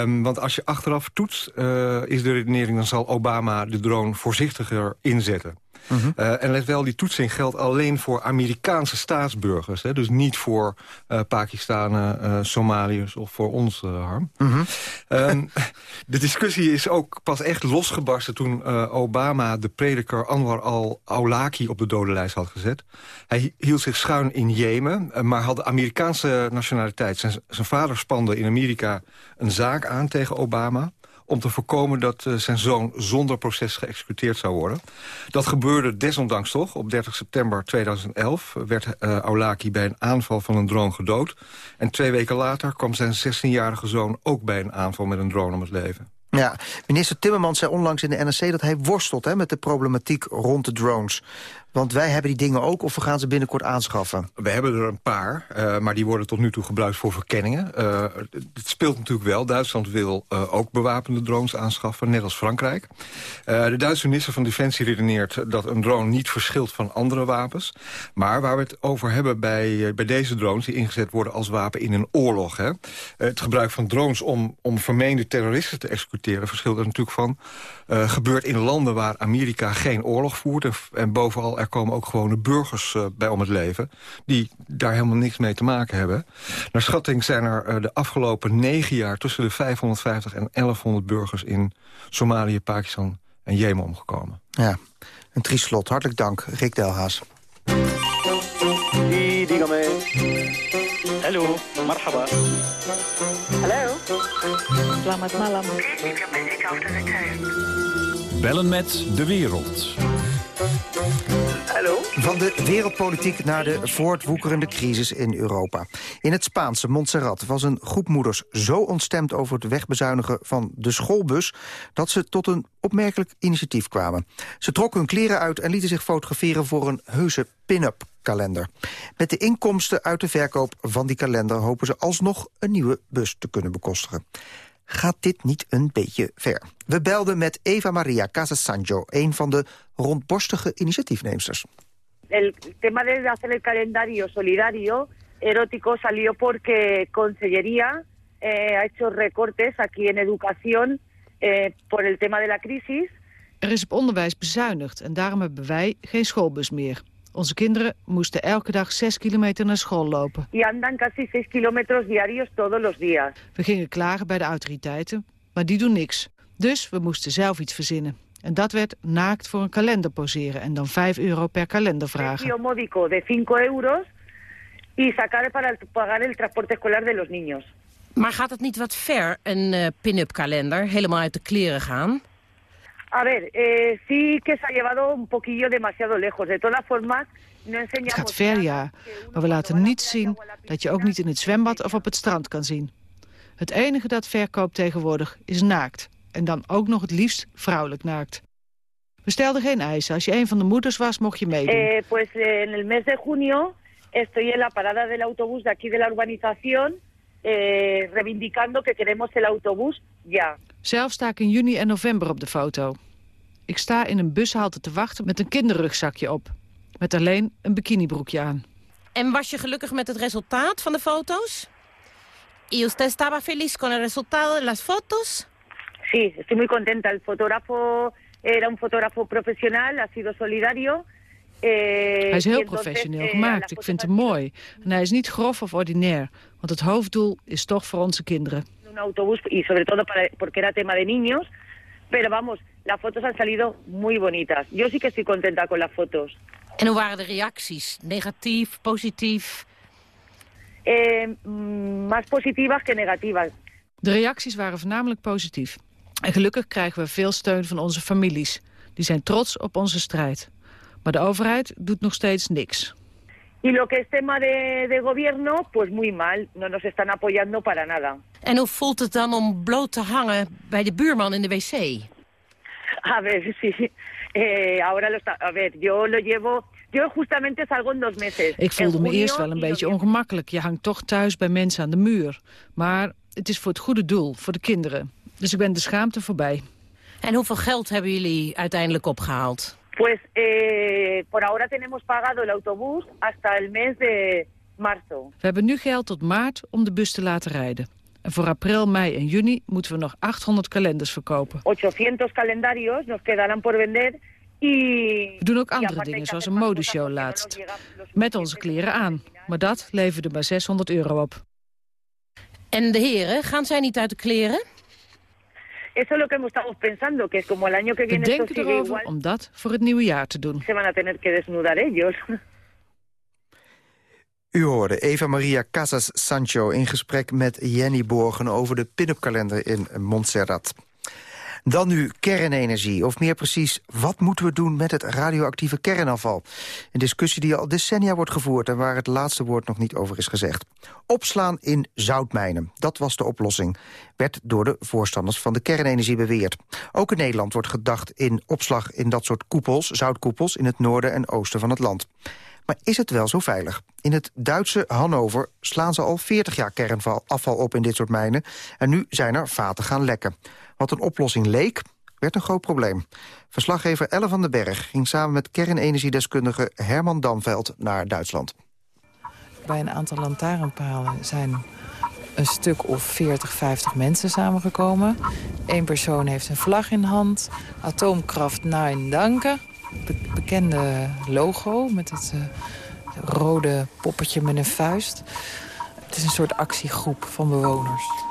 Um, want als je achteraf toetst, uh, is de redenering... dan zal Obama de drone voorzichtiger inzetten. Mm -hmm. uh, en let wel, die toetsing geldt alleen voor Amerikaanse staatsburgers. Hè, dus niet voor uh, Pakistanen, uh, Somaliërs of voor ons, Harm. Mhm. Mm -hmm. um, de discussie is ook pas echt losgebarsten toen Obama de prediker Anwar al-Awlaki op de dodenlijst had gezet. Hij hield zich schuin in Jemen, maar had de Amerikaanse nationaliteit. Zijn, zijn vader spande in Amerika een zaak aan tegen Obama om te voorkomen dat uh, zijn zoon zonder proces geëxecuteerd zou worden. Dat gebeurde desondanks toch. Op 30 september 2011 werd uh, Aulaki bij een aanval van een drone gedood. En twee weken later kwam zijn 16-jarige zoon ook bij een aanval met een drone om het leven. Ja, minister Timmermans zei onlangs in de NRC dat hij worstelt hè, met de problematiek rond de drones. Want wij hebben die dingen ook, of we gaan ze binnenkort aanschaffen? We hebben er een paar, uh, maar die worden tot nu toe gebruikt voor verkenningen. Uh, het speelt natuurlijk wel. Duitsland wil uh, ook bewapende drones aanschaffen, net als Frankrijk. de Duitse minister van Defensie redeneert dat een drone niet verschilt van andere wapens. Maar waar we het over hebben bij, bij deze drones... die ingezet worden als wapen in een oorlog. Hè? het gebruik van drones om, om vermeende terroristen te executeren... verschilt er natuurlijk van. Gebeurt in landen waar Amerika geen oorlog voert... en, en bovenal er komen ook gewone burgers uh, bij om het leven... die daar helemaal niks mee te maken hebben. Naar schatting zijn er uh, de afgelopen negen jaar... tussen de 550 en 1100 burgers in Somalië, Pakistan en Jemen omgekomen. Ja, een triest slot. Hartelijk dank, Rick Delhaas. Hello, marhaba. Hallo. Selamat malam. Bellen met de wereld. Hallo. Van de wereldpolitiek naar de voortwoekerende crisis in Europa. In het Spaanse Montserrat was een groep moeders zo ontstemd over het wegbezuinigen van de schoolbus... dat ze tot een opmerkelijk initiatief kwamen. Ze trokken hun kleren uit en lieten zich fotograferen voor een heuse pin-up kalender. Met de inkomsten uit de verkoop van die kalender hopen ze alsnog een nieuwe bus te kunnen bekostigen gaat dit niet een beetje ver? We belden met Eva Maria Casasanjo, een van de rondborstige initiatiefneemsters. El tema de hacer el calendario solidario erótico salió porque Consellería eh, ha hecho recortes aquí en educación eh, por el tema de la crisis. Er is op onderwijs bezuinigd en daarom hebben wij geen schoolbus meer. Onze kinderen moesten elke dag 6 kilometer naar school lopen. Y andan casi 6 kilómetros diarios todos los días. We gingen klagen bij de autoriteiten, maar die doen niks. Dus we moesten zelf iets verzinnen. En dat werd naakt voor een kalender poseren en dan 5 euro per kalender vragen. De 5 euros y sacar para pagar el transporte escolar de los niños. Maar gaat het niet wat ver, een eh, pin-up kalender, helemaal uit de kleren gaan? A ver, eh, sí que se ha llevado un poquillo demasiado lejos. De todas formas, no Het gaat ver, ja. Maar we laten niet zien dat je ook niet in het zwembad of op het strand kan zien. Het enige dat verkoopt tegenwoordig is naakt. En dan ook nog het liefst vrouwelijk naakt. We stelden geen eisen. Als je een van de moeders was, mocht je meedoen. Eh, pues eh, en el mes de junio estoy en la parada del autobús de aquí de la urbanización eh, reivindicando que queremos el autobús ya. Zelf sta ik in juni en november op de foto. Ik sta in een bushalte te wachten met een kinderrugzakje op. Met alleen een bikinibroekje aan. En was je gelukkig met het resultaat van de foto's? ¿Y usted estaba feliz con el resultado de las fotos? Sí, estoy muy contenta. El fotógrafo era un fotógrafo profesional, ha sido solidario. Eh, Hij is heel professioneel eh, gemaakt. Ik vind hem mooi. En hij is niet grof of ordinair. Want het hoofddoel is toch voor onze kinderen. un autobús y sobre todo porque era tema de niños. Pero vamos, las fotos han salido muy bonitas. Yo sí que estoy contenta con las fotos. En hoe waren de reacties? Negatief, positief? Eh, mm, más positivas que negativas. De reacties waren voornamelijk positief. En gelukkig krijgen we veel steun van onze families. Die zijn trots op onze strijd. Maar de overheid doet nog steeds niks. Y lo que es tema de, de gobierno, pues muy mal. No nos están apoyando para nada. En hoe voelt het dan om bloot te hangen bij de buurman in de wc? A ver, sí. Eh, ahora lo está. A ver, yo lo llevo. Yo justamente salgo en dos meses. Ik voelde me eerst wel een beetje ongemakkelijk. Je hangt toch thuis bij mensen aan de muur. Maar het is voor het goede doel, voor de kinderen. Dus ik ben de schaamte voorbij. En hoeveel geld hebben jullie uiteindelijk opgehaald? Pues eh, por ahora tenemos pagado el autobús hasta el mes de marzo. We hebben nu geld tot maart om de bus te laten rijden. En voor april, mei en juni moeten we nog 800 kalenders verkopen. 800 calendarios nos quedarán por vender. Y, We doen ook andere dingen, zoals een modeshow laatst. Met onze kleren aan. Maar dat leverde maar 600 euro op. En de heren, gaan zij niet uit de kleren? Eso es lo que hemos estado pensando, que como el año que We viene esto denken sigue erover igual, om dat voor het nieuwe jaar te doen. se van a tener que desnudar ellos. U hoorde Eva Maria Casas Sancho in gesprek met Jenny Borgen... over de pin-up kalender in Montserrat. Dan nu kernenergie, of meer precies, wat moeten we doen met het radioactieve kernafval? Een discussie die al decennia wordt gevoerd en waar het laatste woord nog niet over is gezegd. Opslaan in zoutmijnen, dat was de oplossing, werd door de voorstanders van de kernenergie beweerd. Ook in Nederland wordt gedacht in opslag in dat soort koepels, zoutkoepels, in het noorden en oosten van het land. Maar is het wel zo veilig? In het Duitse Hannover slaan ze al 40 jaar kernafval op in dit soort mijnen. En nu zijn er vaten gaan lekken. Wat een oplossing leek, werd een groot probleem. Verslaggever Elle van den Berg ging samen met kernenergiedeskundige Herman Damveld naar Duitsland. Bij een aantal lantaarnpalen zijn een stuk of 40, 50 mensen samengekomen. Eén persoon heeft een vlag in hand. Atoomkraft Nein Danke. Be- bekende logo met het eh, rode poppetje met een vuist. Het is een soort actiegroep van bewoners.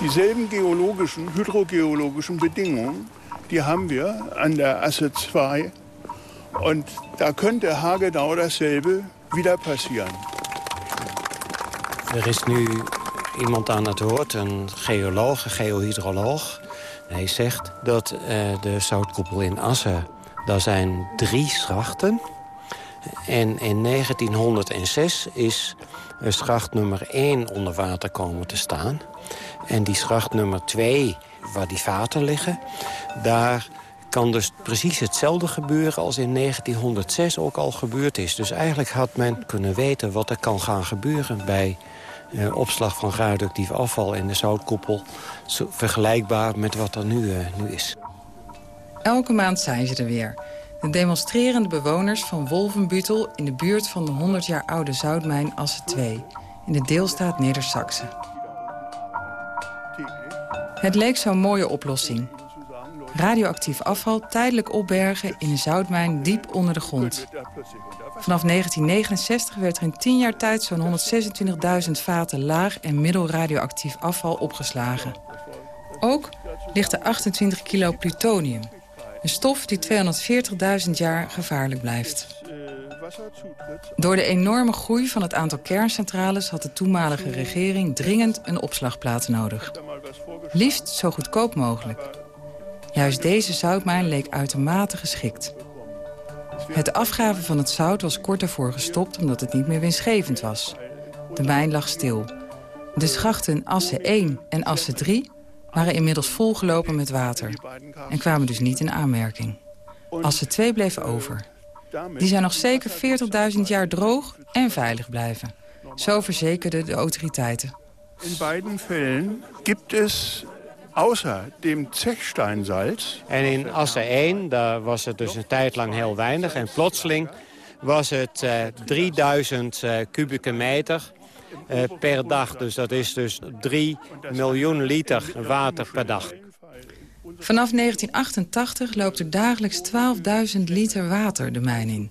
Dieselben geologischen, hydrogeologischen Bedingungen, die haben wir an der Asse 2. Und da könnte haargenau dasselbe wieder passieren. Er is nu iemand aan het woord, een geoloog, een geohydroloog. Hij zegt dat eh, de zoutkoepel in Assen, daar zijn drie schachten. En in 1906 is schacht nummer 1 onder water komen te staan. En die schacht nummer 2, waar die vaten liggen... daar kan dus precies hetzelfde gebeuren als in 1906 ook al gebeurd is. Dus eigenlijk had men kunnen weten wat er kan gaan gebeuren... bij eh, opslag van radioactief afval in de zoutkoepel. Zo vergelijkbaar met wat er nu, eh, nu is. Elke maand zijn ze er weer. De demonstrerende bewoners van Wolvenbutel... in de buurt van de 100 jaar oude zoutmijn Assen 2... in de deelstaat Neder-Saxe. Het leek zo'n mooie oplossing. Radioactief afval tijdelijk opbergen in een zoutmijn diep onder de grond. Vanaf 1969 werd er in 10 jaar tijd zo'n 126.000 vaten laag- en middelradioactief afval opgeslagen. Ook ligt er 28 kilo plutonium, Een stof die 240.000 jaar gevaarlijk blijft. Door de enorme groei van het aantal kerncentrales... had de toenmalige regering dringend een opslagplaats nodig. Liefst zo goedkoop mogelijk. Juist deze zoutmijn leek uitermate geschikt. Het afgraven van het zout was kort daarvoor gestopt... omdat het niet meer winstgevend was. De mijn lag stil. De schachten Asse 1 en Asse 3 waren inmiddels volgelopen met water... en kwamen dus niet in aanmerking. Asse 2 bleef over. Die zijn nog zeker 40.000 jaar droog en veilig blijven. Zo verzekerden de autoriteiten. In beide gevallen gibt es außer dem Zechsteinsalz... En in Asse 1, daar was het dus een tijd lang heel weinig. En plotseling was het uh, 3000 uh, kubieke meter per dag. Dus dat is dus 3 miljoen liter water per dag. Vanaf 1988 loopt er dagelijks 12.000 liter water de mijn in.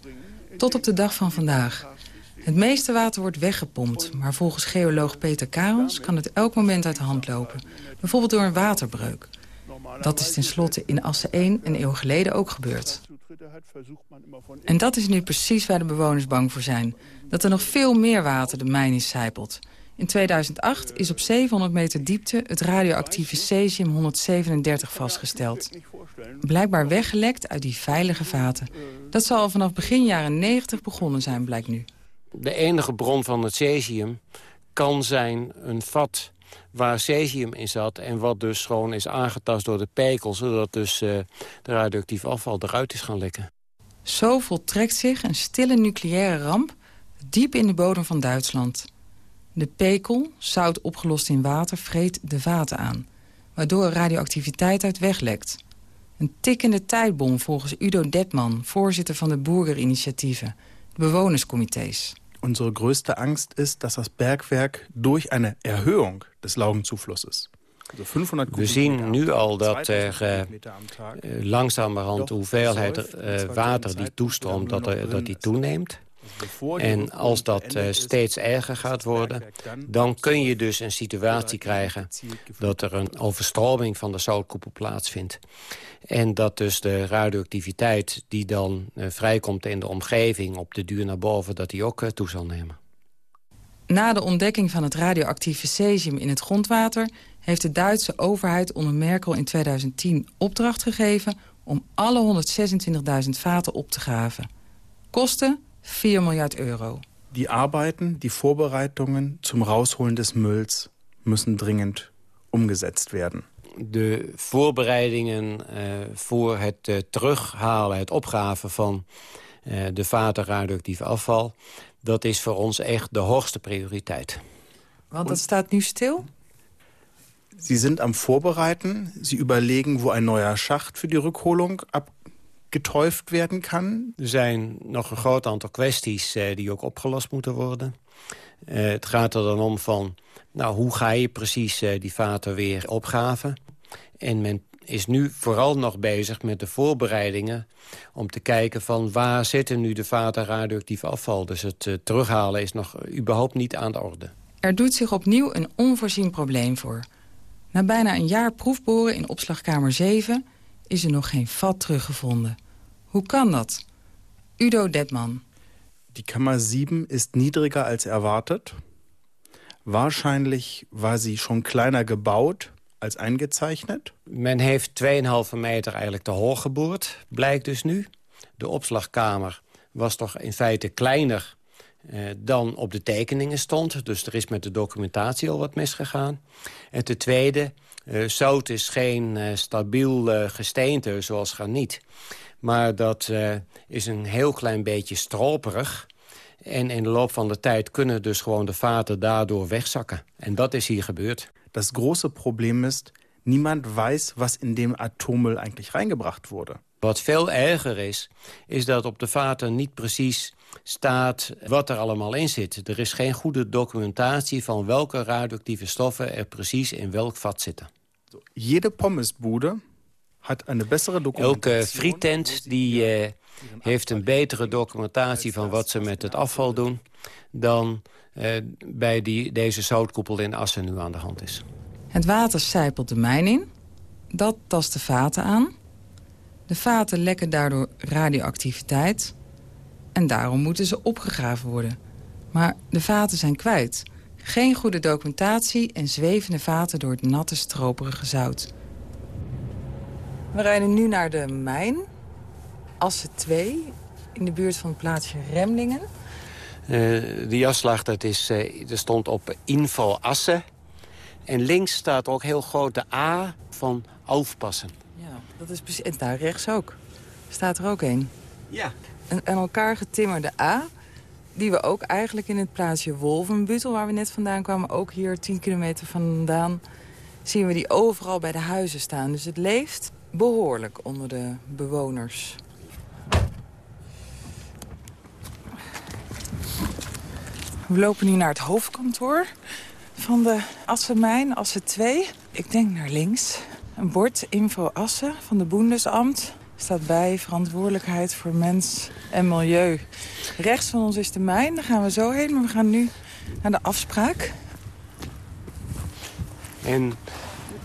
Tot op de dag van vandaag. Het meeste water wordt weggepompt, maar volgens geoloog Peter Karels kan het elk moment uit de hand lopen. Bijvoorbeeld door een waterbreuk. Dat is tenslotte in Asse 1 een eeuw geleden ook gebeurd. En dat is nu precies waar de bewoners bang voor zijn. Dat er nog veel meer water de mijn in sijpelt. In 2008 is op 700 meter diepte het radioactieve cesium-137 vastgesteld. Blijkbaar weggelekt uit die veilige vaten. Dat zal al vanaf begin jaren 90 begonnen zijn, blijkt nu. De enige bron van het cesium kan zijn een vat waar cesium in zat... en wat dus gewoon is aangetast door de pekel... zodat dus uh, de radioactief afval eruit is gaan lekken. Zo voltrekt zich een stille nucleaire ramp diep in de bodem van Duitsland. De pekel, zout opgelost in water, vreet de vaten aan... waardoor radioactiviteit uit weglekt. Een tikkende tijdbom volgens Udo Detman... voorzitter van de Burgerinitiatieven, de bewonerscomité's. Unsere größte Angst ist, dass das Bergwerk durch eine Erhöhung des Laugenzuflusses we zien nu al dat er uh, langzamerhand de hoeveelheid uh, water die toestroomt, dat, er, dat die toeneemt. En als dat uh, steeds erger gaat worden, dan kun je dus een situatie krijgen dat er een overstroming van de zoutkoepel plaatsvindt. En dat dus de radioactiviteit die dan uh, vrijkomt in de omgeving op de duur naar boven, dat die ook uh, toe zal nemen. Na de ontdekking van het radioactieve cesium in het grondwater... heeft de Duitse overheid onder Merkel in 2010 opdracht gegeven... om alle 126.000 vaten op te graven. Kosten 4 miljard euro. Die Arbeiten, die Vorbereitungen zum Rausholen des Mülls müssen dringend umgesetzt werden. De voorbereidingen uh, voor het uh, terughalen, het opgraven van uh, de vaten radioactief afval... dat is voor ons echt de hoogste prioriteit. Want dat staat nu stil? Sie sind am Vorbereiten. Sie überlegen, wo ein neuer Schacht für die Rückholung ab getäuft werden kan? Er zijn nog een groot aantal kwesties uh, die ook opgelost moeten worden. Uh, het gaat er dan om van, nou, hoe ga je precies uh, die vaten weer opgraven? En men is nu vooral nog bezig met de voorbereidingen... om te kijken van waar zitten nu de vaten radioactief afval. Dus het terughalen is nog überhaupt niet aan de orde. Er doet zich opnieuw een onvoorzien probleem voor. Na bijna een jaar proefboren in opslagkamer 7 is er nog geen vat teruggevonden. Hoe kan dat? Udo Detman. Die Kammer 7 ist niedriger als erwartet. Wahrscheinlich war sie schon kleiner gebaut als eingezeichnet. Men heeft 2,5 meter eigenlijk te hoog geboord, blijkt dus nu. De opslagkamer was toch in feite kleiner eh, dan op de tekeningen stond. Dus er is met de documentatie al wat misgegaan. En ten tweede, zout is geen uh, stabiel uh, gesteente zoals graniet. Maar dat is een heel klein beetje stroperig. En in de loop van de tijd kunnen dus gewoon de vaten daardoor wegzakken. En dat is hier gebeurd. Das große Problem ist, niemand weiß, was in dem Atommüll eigentlich reingebracht wurde. Wat veel erger is, is dat op de vaten niet precies staat wat er allemaal in zit. Er is geen goede documentatie van welke radioactieve stoffen er precies in welk vat zitten. Jede pommesboede had een betere documentatie. Elke frietent die, uh, heeft een betere documentatie van wat ze met het afval doen... dan uh, bij die, deze zoutkoepel in Assen nu aan de hand is. Het water sijpelt de mijn in. Dat tast de vaten aan. De vaten lekken daardoor radioactiviteit en daarom moeten ze opgegraven worden. Maar de vaten zijn kwijt. Geen goede documentatie en zwevende vaten door het natte, stroperige zout. We rijden nu naar de mijn, Assen 2, in de buurt van het plaatsje Remlingen. Uh, die afslag dat is, uh, er stond op info Assen. En links staat ook heel groot de A van aufpassen. Ja, dat is precies. En daar rechts ook. Staat er ook een. Ja. Een aan elkaar getimmerde A. Die we ook eigenlijk in het plaatsje Wolvenbutel, waar we net vandaan kwamen... ook hier 10 kilometer vandaan, zien we die overal bij de huizen staan. Dus het leeft behoorlijk onder de bewoners. We lopen nu naar het hoofdkantoor van de Assenmijn, Assen 2. Ik denk naar links. Een bord Info Assen van de Boendesamt staat bij verantwoordelijkheid voor mens en milieu. Rechts van ons is de mijn, daar gaan we zo heen. Maar we gaan nu naar de afspraak. En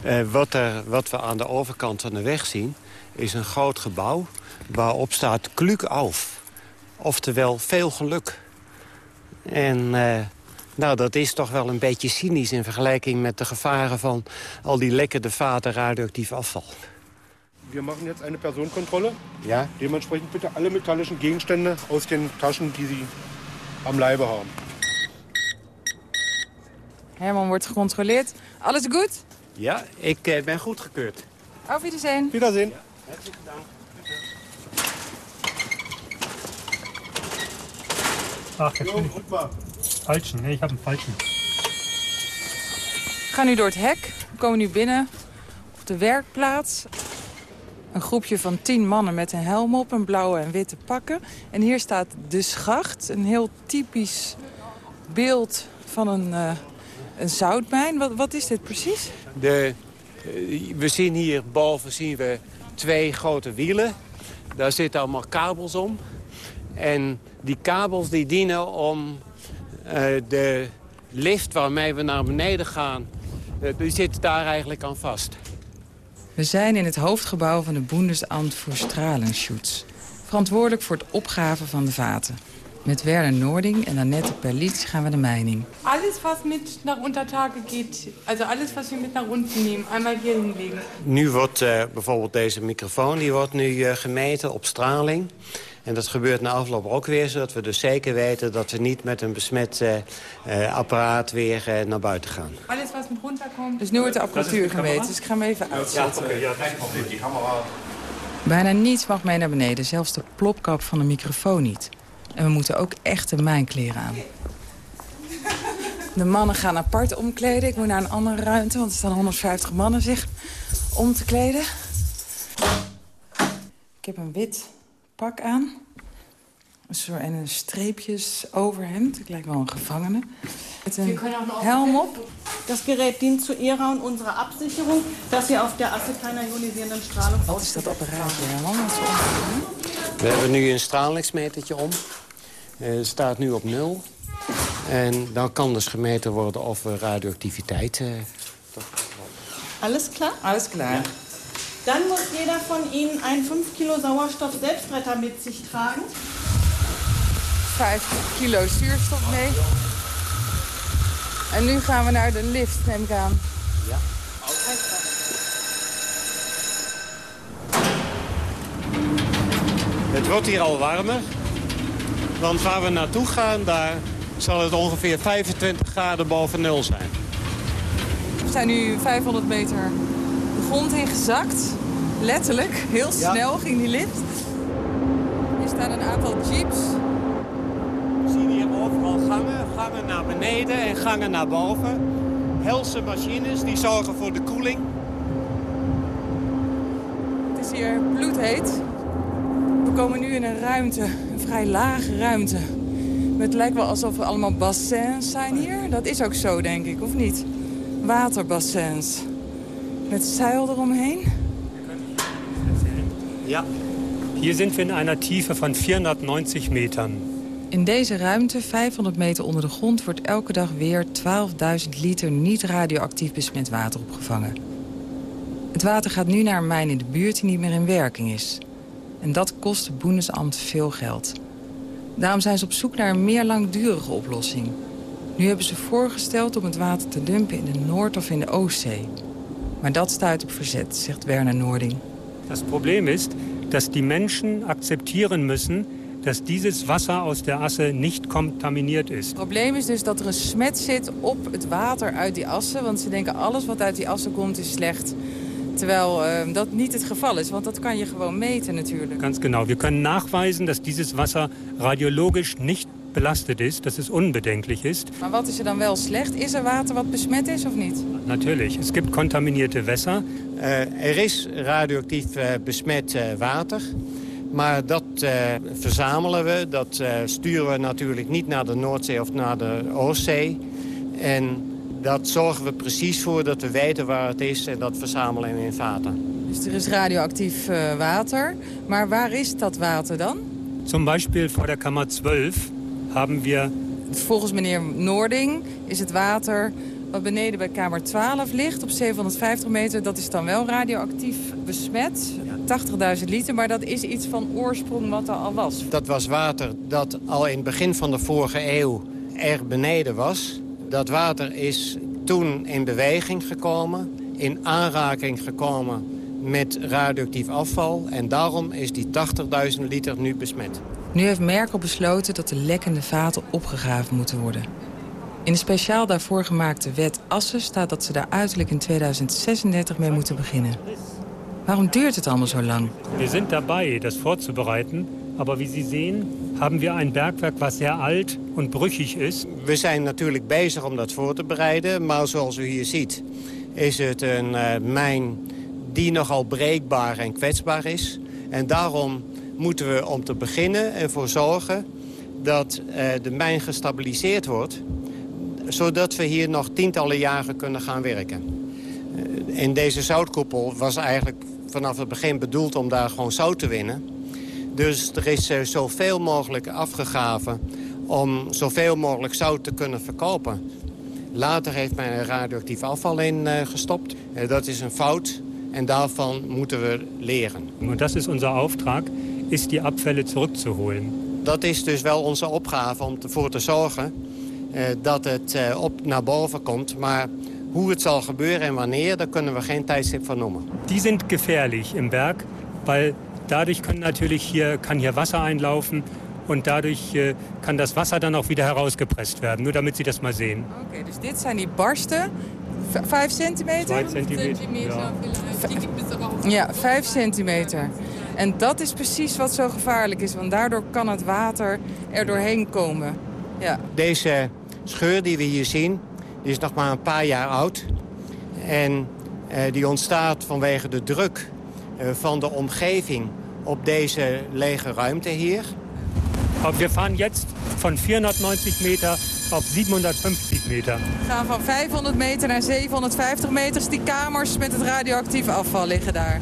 eh, wat, er, wat we aan de overkant van de weg zien... is een groot gebouw waarop staat Kluk auf. Oftewel veel geluk. En eh, nou, dat is toch wel een beetje cynisch... in vergelijking met de gevaren van al die lekkende vaten radioactief afval. Wir machen jetzt eine Personenkontrolle. Ja. Dementsprechend bitte alle metallischen Gegenstände aus den Taschen, die Sie am Leibe haben. Herman wordt gecontroleerd. Alles goed? Ja, ik eh, ben goedgekeurd. Auf Wiedersehen. Wiedersehen. Ja, hartelijk dank. Ach, jetzt bin ich falschen. Nee, ich habe einen falschen. We gaan nu door het hek. We komen nu binnen op de werkplaats. Een groepje van tien mannen met een helm op, een blauwe en witte pakken. En hier staat de schacht, een heel typisch beeld van een, uh, een zoutmijn. Wat, wat is dit precies? De, uh, we zien hier boven zien we twee grote wielen. Daar zitten allemaal kabels om. En die kabels die dienen om uh, de lift waarmee we naar beneden gaan... die zit daar eigenlijk aan vast. We zijn in het hoofdgebouw van de Bundesamt voor Stralenschutz. Verantwoordelijk voor het opgraven van de vaten. Met Werner Noording en Annette Perlitz gaan we de mijning. Alles wat met naar Untertage gaat, also alles wat we met naar unten nemen, einmal hier hinlegen. Nu wordt uh, bijvoorbeeld deze microfoon, die wordt nu uh, gemeten op straling. En dat gebeurt na afloop ook weer, zodat we dus zeker weten... dat we niet met een besmet uh, uh, apparaat weer uh, naar buiten gaan. Alles wat runterkomt... Dus nu wordt de apparatuur gemeten, dus ik ga hem even uitzetten. Ja, okay, ja, geen probleem. Die camera... Bijna niets mag mee naar beneden, zelfs de plopkap van de microfoon niet. En we moeten ook echte mijnkleren aan. De mannen gaan apart omkleden. Ik moet naar een andere ruimte, want er staan 150 mannen zich om te kleden. Ik heb een wit pak aan. Een soort en een streepjes overhemd. Ik lijk wel een gevangene. Met een helm op. Das Gerät dient zur Ära und unserer Absicherung, dass Sie auf der Asse keiner ionisierenden Strahlung... Wat is dat apparaatje, Herman? We hebben nu een stralingsmetertje om. Het uh, staat nu op nul. En dan kan dus gemeten worden of we radioactiviteit... Uh, Alles klaar? Alles klaar. Ja. Dann muss jeder von Ihnen ein 5 Kilo Sauerstoff-Selbstretter mit sich tragen. 5 kilo zuurstof mee. En nu gaan we naar de lift, neem ik aan. Ja. Het wordt hier al warmer. Want waar we naartoe gaan, daar zal het ongeveer 25 graden boven nul zijn. We zijn nu 500 meter grond ingezakt. Letterlijk, heel snel ja. ging die lift. Hier staan een aantal jeeps. We zien hier overal gangen, gangen naar beneden en gangen naar boven. Helse machines die zorgen voor de koeling. Het is hier bloedheet. We komen nu in een ruimte, een vrij lage ruimte. Het lijkt wel alsof er allemaal bassins zijn hier. Dat is ook zo, denk ik, of niet? Waterbassins. Met zeil eromheen. Ja. Hier sind wir in einer Tiefe von 490 Metern. In deze ruimte, 500 meter onder de grond, wordt elke dag weer 12.000 liter niet radioactief besmet water opgevangen. Het water gaat nu naar een mijn in de buurt die niet meer in werking is. En dat kost het Bundesamt veel geld. Daarom zijn ze op zoek naar een meer langdurige oplossing. Nu hebben ze voorgesteld om het water te dumpen in de Noord- of in de Oostzee. Maar dat stuit op verzet, zegt Werner Noording. Het probleem is dat die mensen accepteren müssen dat dieses Wasser aus der Asse niet contaminiert is. Het probleem is dus dat er een smet zit op het water uit die assen. Want ze denken alles wat uit die assen komt is slecht. Terwijl uh, dat niet het geval is, want dat kan je gewoon meten natuurlijk. Ganz genau. Wir können nachweisen, dass dieses Wasser radiologisch nicht belastet ist, dass es unbedenklich ist. Maar wat is er dan wel slecht? Is er water wat besmet is of niet? Natürlich. Es gibt kontaminierte Wässer. Uh, er is radioactief uh, besmet uh, water. Maar dat verzamelen we. Dat sturen we natuurlijk niet naar de Noordzee of naar de Oostzee. En dat zorgen we precies voor dat we weten waar het is en dat verzamelen we in vaten. Dus er is radioactief uh, water, maar waar is dat water dan? Zum Beispiel voor de Kammer 12 hebben we... Volgens meneer Noording is het water wat beneden bij kamer 12 ligt op 750 meter... dat is dan wel radioactief besmet, 80.000 liter... maar dat is iets van oorsprong wat er al was. Dat was water dat al in het begin van de vorige eeuw erg beneden was... Dat water is toen in beweging gekomen, in aanraking gekomen met radioactief afval. En daarom is die 80.000 liter nu besmet. Nu heeft Merkel besloten dat de lekkende vaten opgegraven moeten worden. In de speciaal daarvoor gemaakte wet Assen staat dat ze daar uiterlijk in 2036 mee moeten beginnen. Waarom duurt het allemaal zo lang? We zijn daarbij dat voor te bereiden. Maar wie Sie zien, hebben we een Bergwerk wat zeer alt en brüchig is. We zijn natuurlijk bezig om dat voor te bereiden. Maar zoals u hier ziet, is het een uh, mijn die nogal breekbaar en kwetsbaar is. En daarom moeten we om te beginnen ervoor zorgen dat uh, de mijn gestabiliseerd wordt. Zodat we hier nog tientallen jaren kunnen gaan werken. Uh, in deze zoutkoepel was eigenlijk vanaf het begin bedoeld om daar gewoon zout te winnen. Dus er is uh, zoveel mogelijk afgegraven om zoveel mogelijk zout te kunnen verkopen. Later heeft men er radioactief afval in gestopt. Dat is een fout en daarvan moeten we leren. En dat is onze opdracht, is die afvallen terug te holen. Dat is dus wel onze opgave om ervoor te zorgen uh, dat het op naar boven komt. Maar hoe het zal gebeuren en wanneer, daar kunnen we geen tijdstip van noemen. Die zijn gevaarlijk im Berg, weil dadurch kann natürlich hier, kann hier Wasser einlaufen und dadurch äh, kann das Wasser dann auch wieder herausgepresst werden. Nur damit Sie das mal sehen. Okay, dus dit zijn die barsten. Vijf centimeter? Vijf centimeter, centimeter ja. ja, vijf centimeter. En dat is precies wat zo gevaarlijk is, want daardoor kan het water er doorheen komen. Ja. Deze scheur die we hier zien, die is nog maar een paar jaar oud. En uh, die ontstaat vanwege de druk uh, van de omgeving op deze lege ruimte hier. We gaan jetzt van 490 meter op 750 meter. We gaan van 500 meter naar 750 meters. Die kamers met het radioactieve afval liggen daar.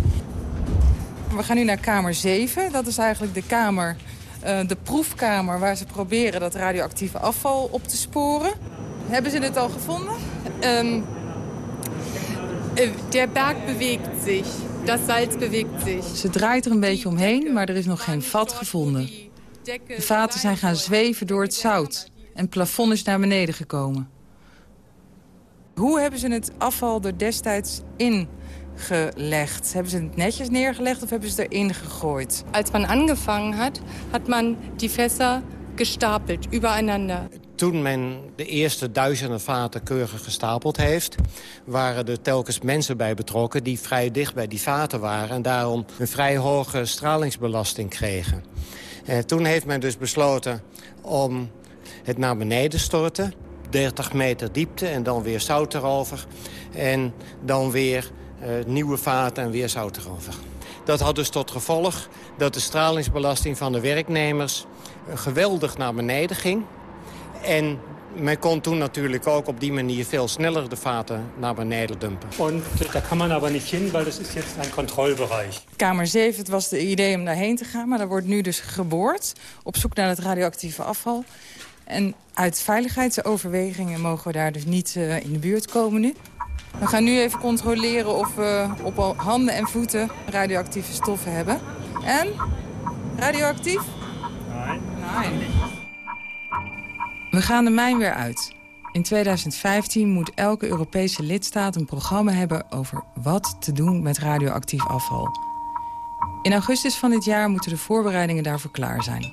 We gaan nu naar kamer 7. Dat is eigenlijk de kamer, uh, de proefkamer waar ze proberen dat radioactieve afval op te sporen. Hebben ze het al gevonden? Um, der Berg beweegt zich. Dat salz beweegt zich. Ze draait er een beetje omheen, maar er is nog geen vat gevonden. De vaten zijn gaan zweven door het zout. En het plafond is naar beneden gekomen. Hoe hebben ze het afval er destijds ingelegd? Hebben ze het netjes neergelegd of hebben ze het erin gegooid? Als man angefangen had, had man die Fässer gestapeld, übereinander. Toen men de eerste duizenden vaten keurig gestapeld heeft... waren er telkens mensen bij betrokken die vrij dicht bij die vaten waren... en daarom een vrij hoge stralingsbelasting kregen. En eh, toen heeft men dus besloten om het naar beneden storten. 30 meter diepte en dan weer zout erover. En dan weer nieuwe vaten en weer zout erover. Dat had dus tot gevolg dat de stralingsbelasting van de werknemers geweldig naar beneden ging. En men kon toen natuurlijk ook op die manier veel sneller de vaten naar beneden dumpen. En daar kan man aber niet hin, want het is jetzt een controlebereich. Kamer 7, het was het idee om daarheen te gaan, maar daar wordt nu dus geboord op zoek naar het radioactieve afval. En uit veiligheidsoverwegingen mogen we daar dus niet uh, in de buurt komen nu. We gaan nu even controleren of we op handen en voeten radioactieve stoffen hebben. En Radioactief? Nee. Nee. We gaan de mijn weer uit. In 2015 moet elke Europese lidstaat een programma hebben... over wat te doen met radioactief afval. In augustus van dit jaar moeten de voorbereidingen daarvoor klaar zijn.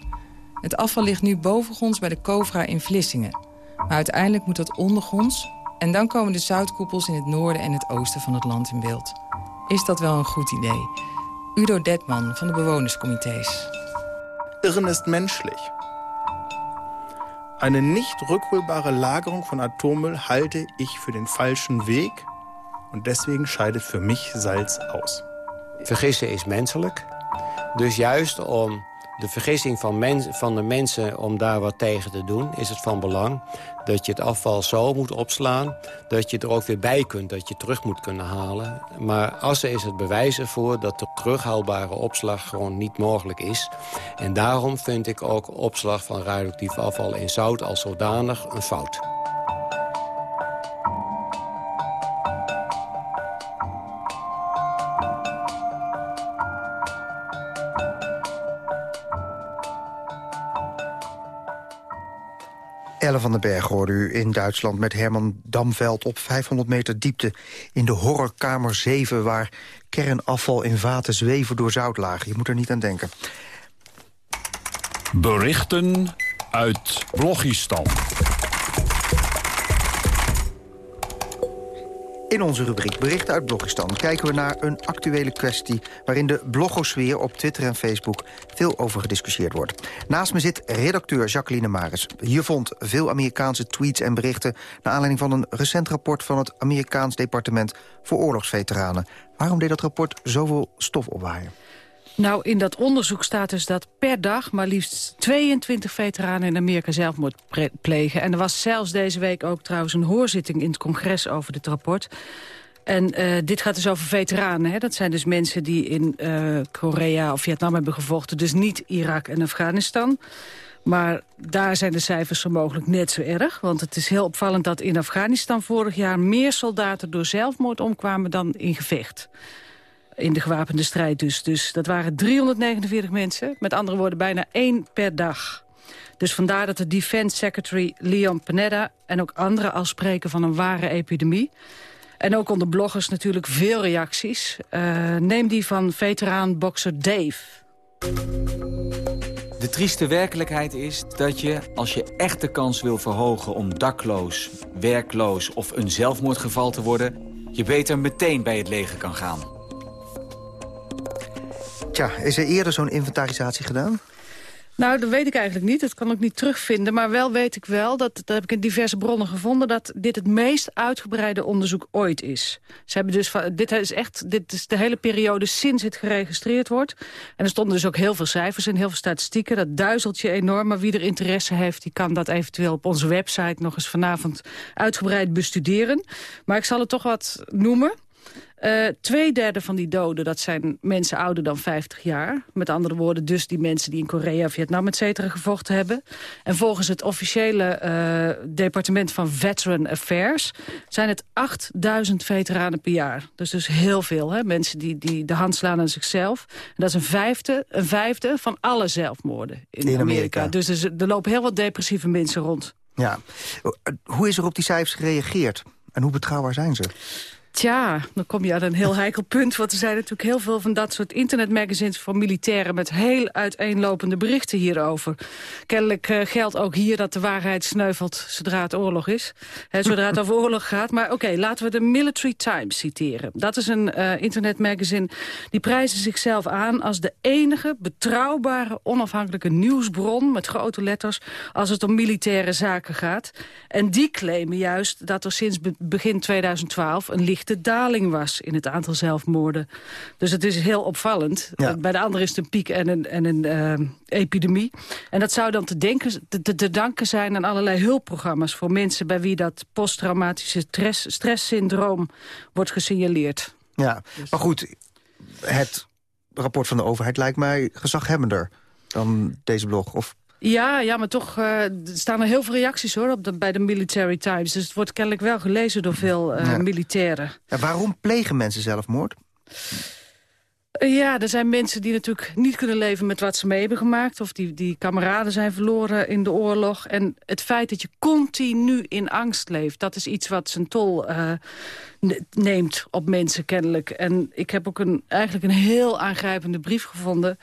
Het afval ligt nu bovengronds bij de Covra in Vlissingen. Maar uiteindelijk moet dat ondergronds... en dan komen de zoutkoepels in het noorden en het oosten van het land in beeld. Is dat wel een goed idee? Udo Detman van de bewonerscomité's. Irren ist menschlich. Eine nicht rückholbare Lagerung von Atommüll halte ich für den falschen Weg und deswegen scheidet für mich Salz aus. Vergissen is menselijk. Dus juist om de vergissing van, mens, van de mensen om daar wat tegen te doen... is het van belang dat je het afval zo moet opslaan... dat je er ook weer bij kunt, dat je terug moet kunnen halen. Maar Assen is het bewijs ervoor dat de terughaalbare opslag gewoon niet mogelijk is. En daarom vind ik ook opslag van radioactief afval in zout als zodanig een fout. 11 van den Berg hoorde u in Duitsland met Herman Damveld op 500 meter diepte in de horrorkamer 7... waar kernafval in vaten zweven door zoutlagen. Je moet er niet aan denken. Berichten uit Blogistan. In onze rubriek Berichten uit Blogistan kijken we naar een actuele kwestie... waarin de blogosfeer op Twitter en Facebook veel over gediscussieerd wordt. Naast me zit redacteur Jacqueline Maris. Hier vond veel Amerikaanse tweets en berichten... naar aanleiding van een recent rapport van het Amerikaans Departement voor Oorlogsveteranen. Waarom deed dat rapport zoveel stof opwaaien? Nou, in dat onderzoek staat dus dat per dag maar liefst 22 veteranen in Amerika zelfmoord plegen. En er was zelfs deze week ook trouwens een hoorzitting in het congres over dit rapport. En uh, dit gaat dus over veteranen. Hè? Dat zijn dus mensen die in uh, Korea of Vietnam hebben gevochten. Dus niet Irak en Afghanistan. Maar daar zijn de cijfers zo mogelijk net zo erg. Want het is heel opvallend dat in Afghanistan vorig jaar... meer soldaten door zelfmoord omkwamen dan in gevecht in de gewapende strijd dus. Dus dat waren 349 mensen. Met andere woorden, bijna één per dag. Dus vandaar dat de Defense Secretary Leon Panetta... en ook anderen al spreken van een ware epidemie. En ook onder bloggers natuurlijk veel reacties. Uh, neem die van veteraan-bokser Dave. De trieste werkelijkheid is dat je, als je echt de kans wil verhogen... om dakloos, werkloos of een zelfmoordgeval te worden... je beter meteen bij het leger kan gaan. Is er eerder zo'n inventarisatie gedaan? Nou, dat weet ik eigenlijk niet. Dat kan ik niet terugvinden. Maar wel weet ik wel, dat, dat heb ik in diverse bronnen gevonden... dat dit het meest uitgebreide onderzoek ooit is. Ze hebben dus, dit, is echt, dit is de hele periode sinds het geregistreerd wordt. En er stonden dus ook heel veel cijfers en heel veel statistieken. Dat duizelt je enorm. Maar wie er interesse heeft, die kan dat eventueel op onze website... nog eens vanavond uitgebreid bestuderen. Maar ik zal het toch wat noemen. Uh, twee derde van die doden, dat zijn mensen ouder dan 50 jaar. Met andere woorden, dus die mensen die in Korea, Vietnam, et cetera, gevochten hebben. En volgens het officiële uh, departement van Veteran Affairs... zijn het 8000 veteranen per jaar. Dus dus heel veel, hè? mensen die, die de hand slaan aan zichzelf. En dat is een vijfde, een vijfde van alle zelfmoorden in, in Amerika. Dus, dus er lopen heel wat depressieve mensen rond. Ja. Hoe is er op die cijfers gereageerd? En hoe betrouwbaar zijn ze? Tja, dan kom je aan een heel heikel punt. Want er zijn natuurlijk heel veel van dat soort internetmagazines voor militairen... met heel uiteenlopende berichten hierover. Kennelijk uh, geldt ook hier dat de waarheid sneuvelt zodra het oorlog is. Zodra het over oorlog gaat. Maar oké, laten we de Military Times citeren. Dat is een uh, internetmagazine die prijzen zichzelf aan... als de enige betrouwbare onafhankelijke nieuwsbron... met grote letters als het om militaire zaken gaat. En die claimen juist dat er sinds begin 2012... een licht de daling was in het aantal zelfmoorden. Dus het is heel opvallend. Bij de andere is het een piek en een, en een uh, epidemie. En dat zou dan te, denken, te, te, danken zijn aan allerlei hulpprogramma's... voor mensen bij wie dat posttraumatische stress, stresssyndroom wordt gesignaleerd. Ja, dus- maar goed, het rapport van de overheid lijkt mij gezaghebbender dan deze blog. Of ja, ja, maar toch uh, er staan er heel veel reacties hoor, op de, bij de Military Times. Dus het wordt kennelijk wel gelezen door veel uh, militairen. Ja, waarom plegen mensen zelfmoord? Ja, er zijn mensen die natuurlijk niet kunnen leven met wat ze mee hebben gemaakt. Of die, die kameraden zijn verloren in de oorlog. En het feit dat je continu in angst leeft... dat is iets wat zijn tol uh, neemt op mensen kennelijk. En ik heb ook een, eigenlijk een heel aangrijpende brief gevonden...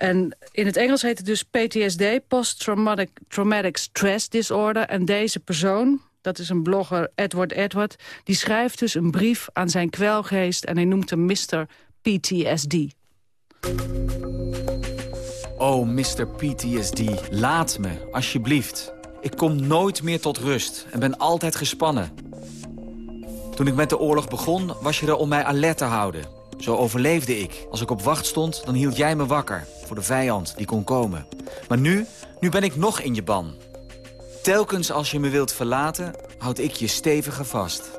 En in het Engels heet het dus PTSD, Post-Traumatic Traumatic Stress Disorder. En deze persoon, dat is een blogger, Edward Edward... die schrijft dus een brief aan zijn kwelgeest... en hij noemt hem Mr. PTSD. Oh, Mr. PTSD, laat me, alsjeblieft. Ik kom nooit meer tot rust en ben altijd gespannen. Toen ik met de oorlog begon, was je er om mij alert te houden. Zo overleefde ik. Als ik op wacht stond, dan hield jij me wakker. Voor de vijand die kon komen. Maar nu, nu ben ik nog in je ban. Telkens als je me wilt verlaten, houd ik je steviger vast.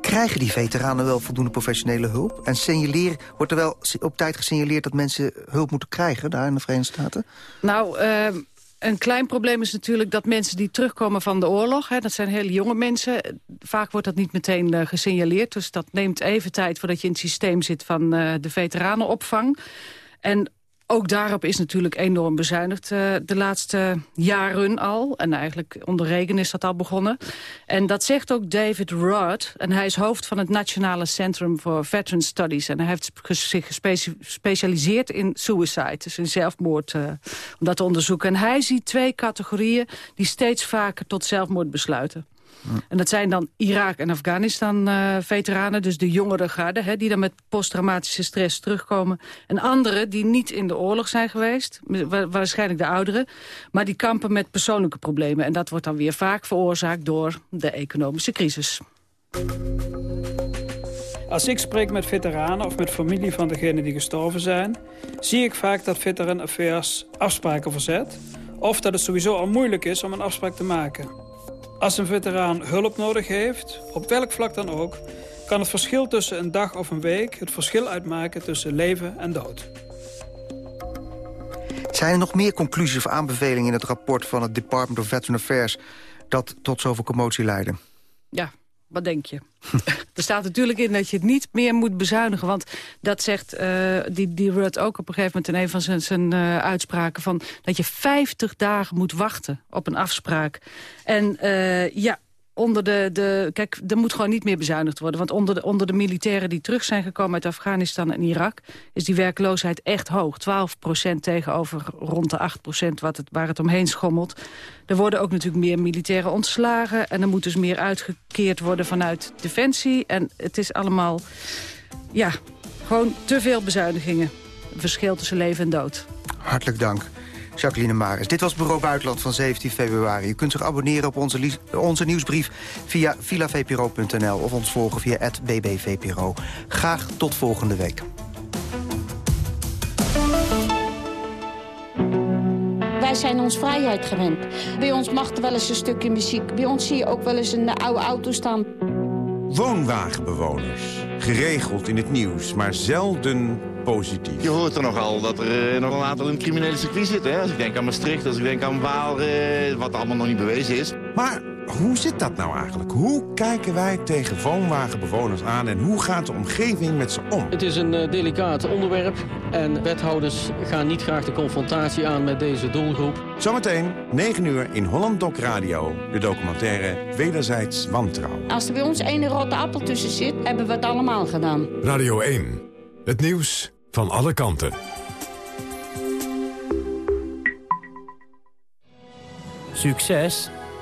Krijgen die veteranen wel voldoende professionele hulp? En signaleren, wordt er wel op tijd gesignaleerd dat mensen hulp moeten krijgen daar in de Verenigde Staten? Nou, uh, een klein probleem is natuurlijk dat mensen die terugkomen van de oorlog... Hè, dat zijn hele jonge mensen, vaak wordt dat niet meteen uh, gesignaleerd. Dus dat neemt even tijd voordat je in het systeem zit van uh, de veteranenopvang. En ook daarop is natuurlijk enorm bezuinigd uh, de laatste jaren al. En eigenlijk onder Regen is dat al begonnen. En dat zegt ook David Rudd. En hij is hoofd van het Nationale Centrum for Veteran Studies. En hij heeft zich gespecialiseerd in suicide. Dus in zelfmoord, uh, om dat te onderzoeken. En hij ziet twee categorieën die steeds vaker tot zelfmoord besluiten. En dat zijn dan Irak en Afghanistan-veteranen, dus de jongere garde... Hè, die dan met posttraumatische stress terugkomen. En anderen die niet in de oorlog zijn geweest, waarschijnlijk de ouderen... maar die kampen met persoonlijke problemen. En dat wordt dan weer vaak veroorzaakt door de economische crisis. Als ik spreek met veteranen of met familie van degenen die gestorven zijn... zie ik vaak dat Veteran Affairs afspraken verzet... of dat het sowieso al moeilijk is om een afspraak te maken. Als een veteraan hulp nodig heeft, op welk vlak dan ook... kan het verschil tussen een dag of een week het verschil uitmaken tussen leven en dood. Zijn er nog meer conclusies of aanbevelingen in het rapport van het Department of Veteran Affairs... dat tot zoveel commotie leiden? Ja, wat denk je? er staat natuurlijk in dat je het niet meer moet bezuinigen. Want dat zegt uh, die, die Rudd ook op een gegeven moment... in een van zijn, zijn uh, uitspraken... Van dat je 50 dagen moet wachten op een afspraak. En uh, ja, onder de, de... Kijk, er moet gewoon niet meer bezuinigd worden. Want onder de, onder de militairen die terug zijn gekomen uit Afghanistan en Irak... is die werkloosheid echt hoog. 12% tegenover rond de 8% wat het, waar het omheen schommelt. Er worden ook natuurlijk meer militairen ontslagen... en er moet dus meer uitgekeerd worden vanuit Defensie. En het is allemaal, ja, gewoon te veel bezuinigingen. verschil tussen leven en dood. Hartelijk dank. Jacqueline Maris. Dit was Bureau Buitenland van 17 februari. U kunt zich abonneren op onze, onze nieuwsbrief via villavpro.nl... of ons volgen via @bbvpro. Graag tot volgende week. Wij zijn ons vrijheid gewend. Bij ons mag er wel eens een stukje muziek. Bij ons zie je ook wel eens een oude auto staan. Woonwagenbewoners. Geregeld in het nieuws, maar zelden positief. Je hoort er nogal dat er uh, nog een aantal in het criminele circuit zitten. Hè? Als ik denk aan Maastricht, als ik denk aan Waal, wat allemaal nog niet bewezen is. Maar hoe zit dat nou eigenlijk? Hoe kijken wij tegen woonwagenbewoners aan en hoe gaat de omgeving met ze om? Het is een uh, delicaat onderwerp en wethouders gaan niet graag de confrontatie aan met deze doelgroep. Zometeen 9 uur in Holland Doc Radio, de documentaire Wederzijds Wantrouwen. Als er bij ons ene rotte appel tussen zit, hebben we het allemaal gedaan. Radio 1, het nieuws van alle kanten. Succes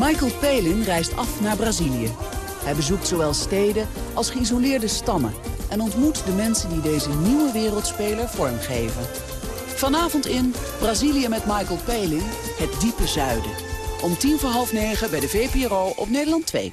Michael Palin reist af naar Brazilië. Hij bezoekt zowel steden als geïsoleerde stammen... en ontmoet de mensen die deze nieuwe wereldspeler vormgeven. Vanavond in Brazilië met Michael Palin, het diepe zuiden. Om tien voor half negen bij de VPRO op Nederland 2.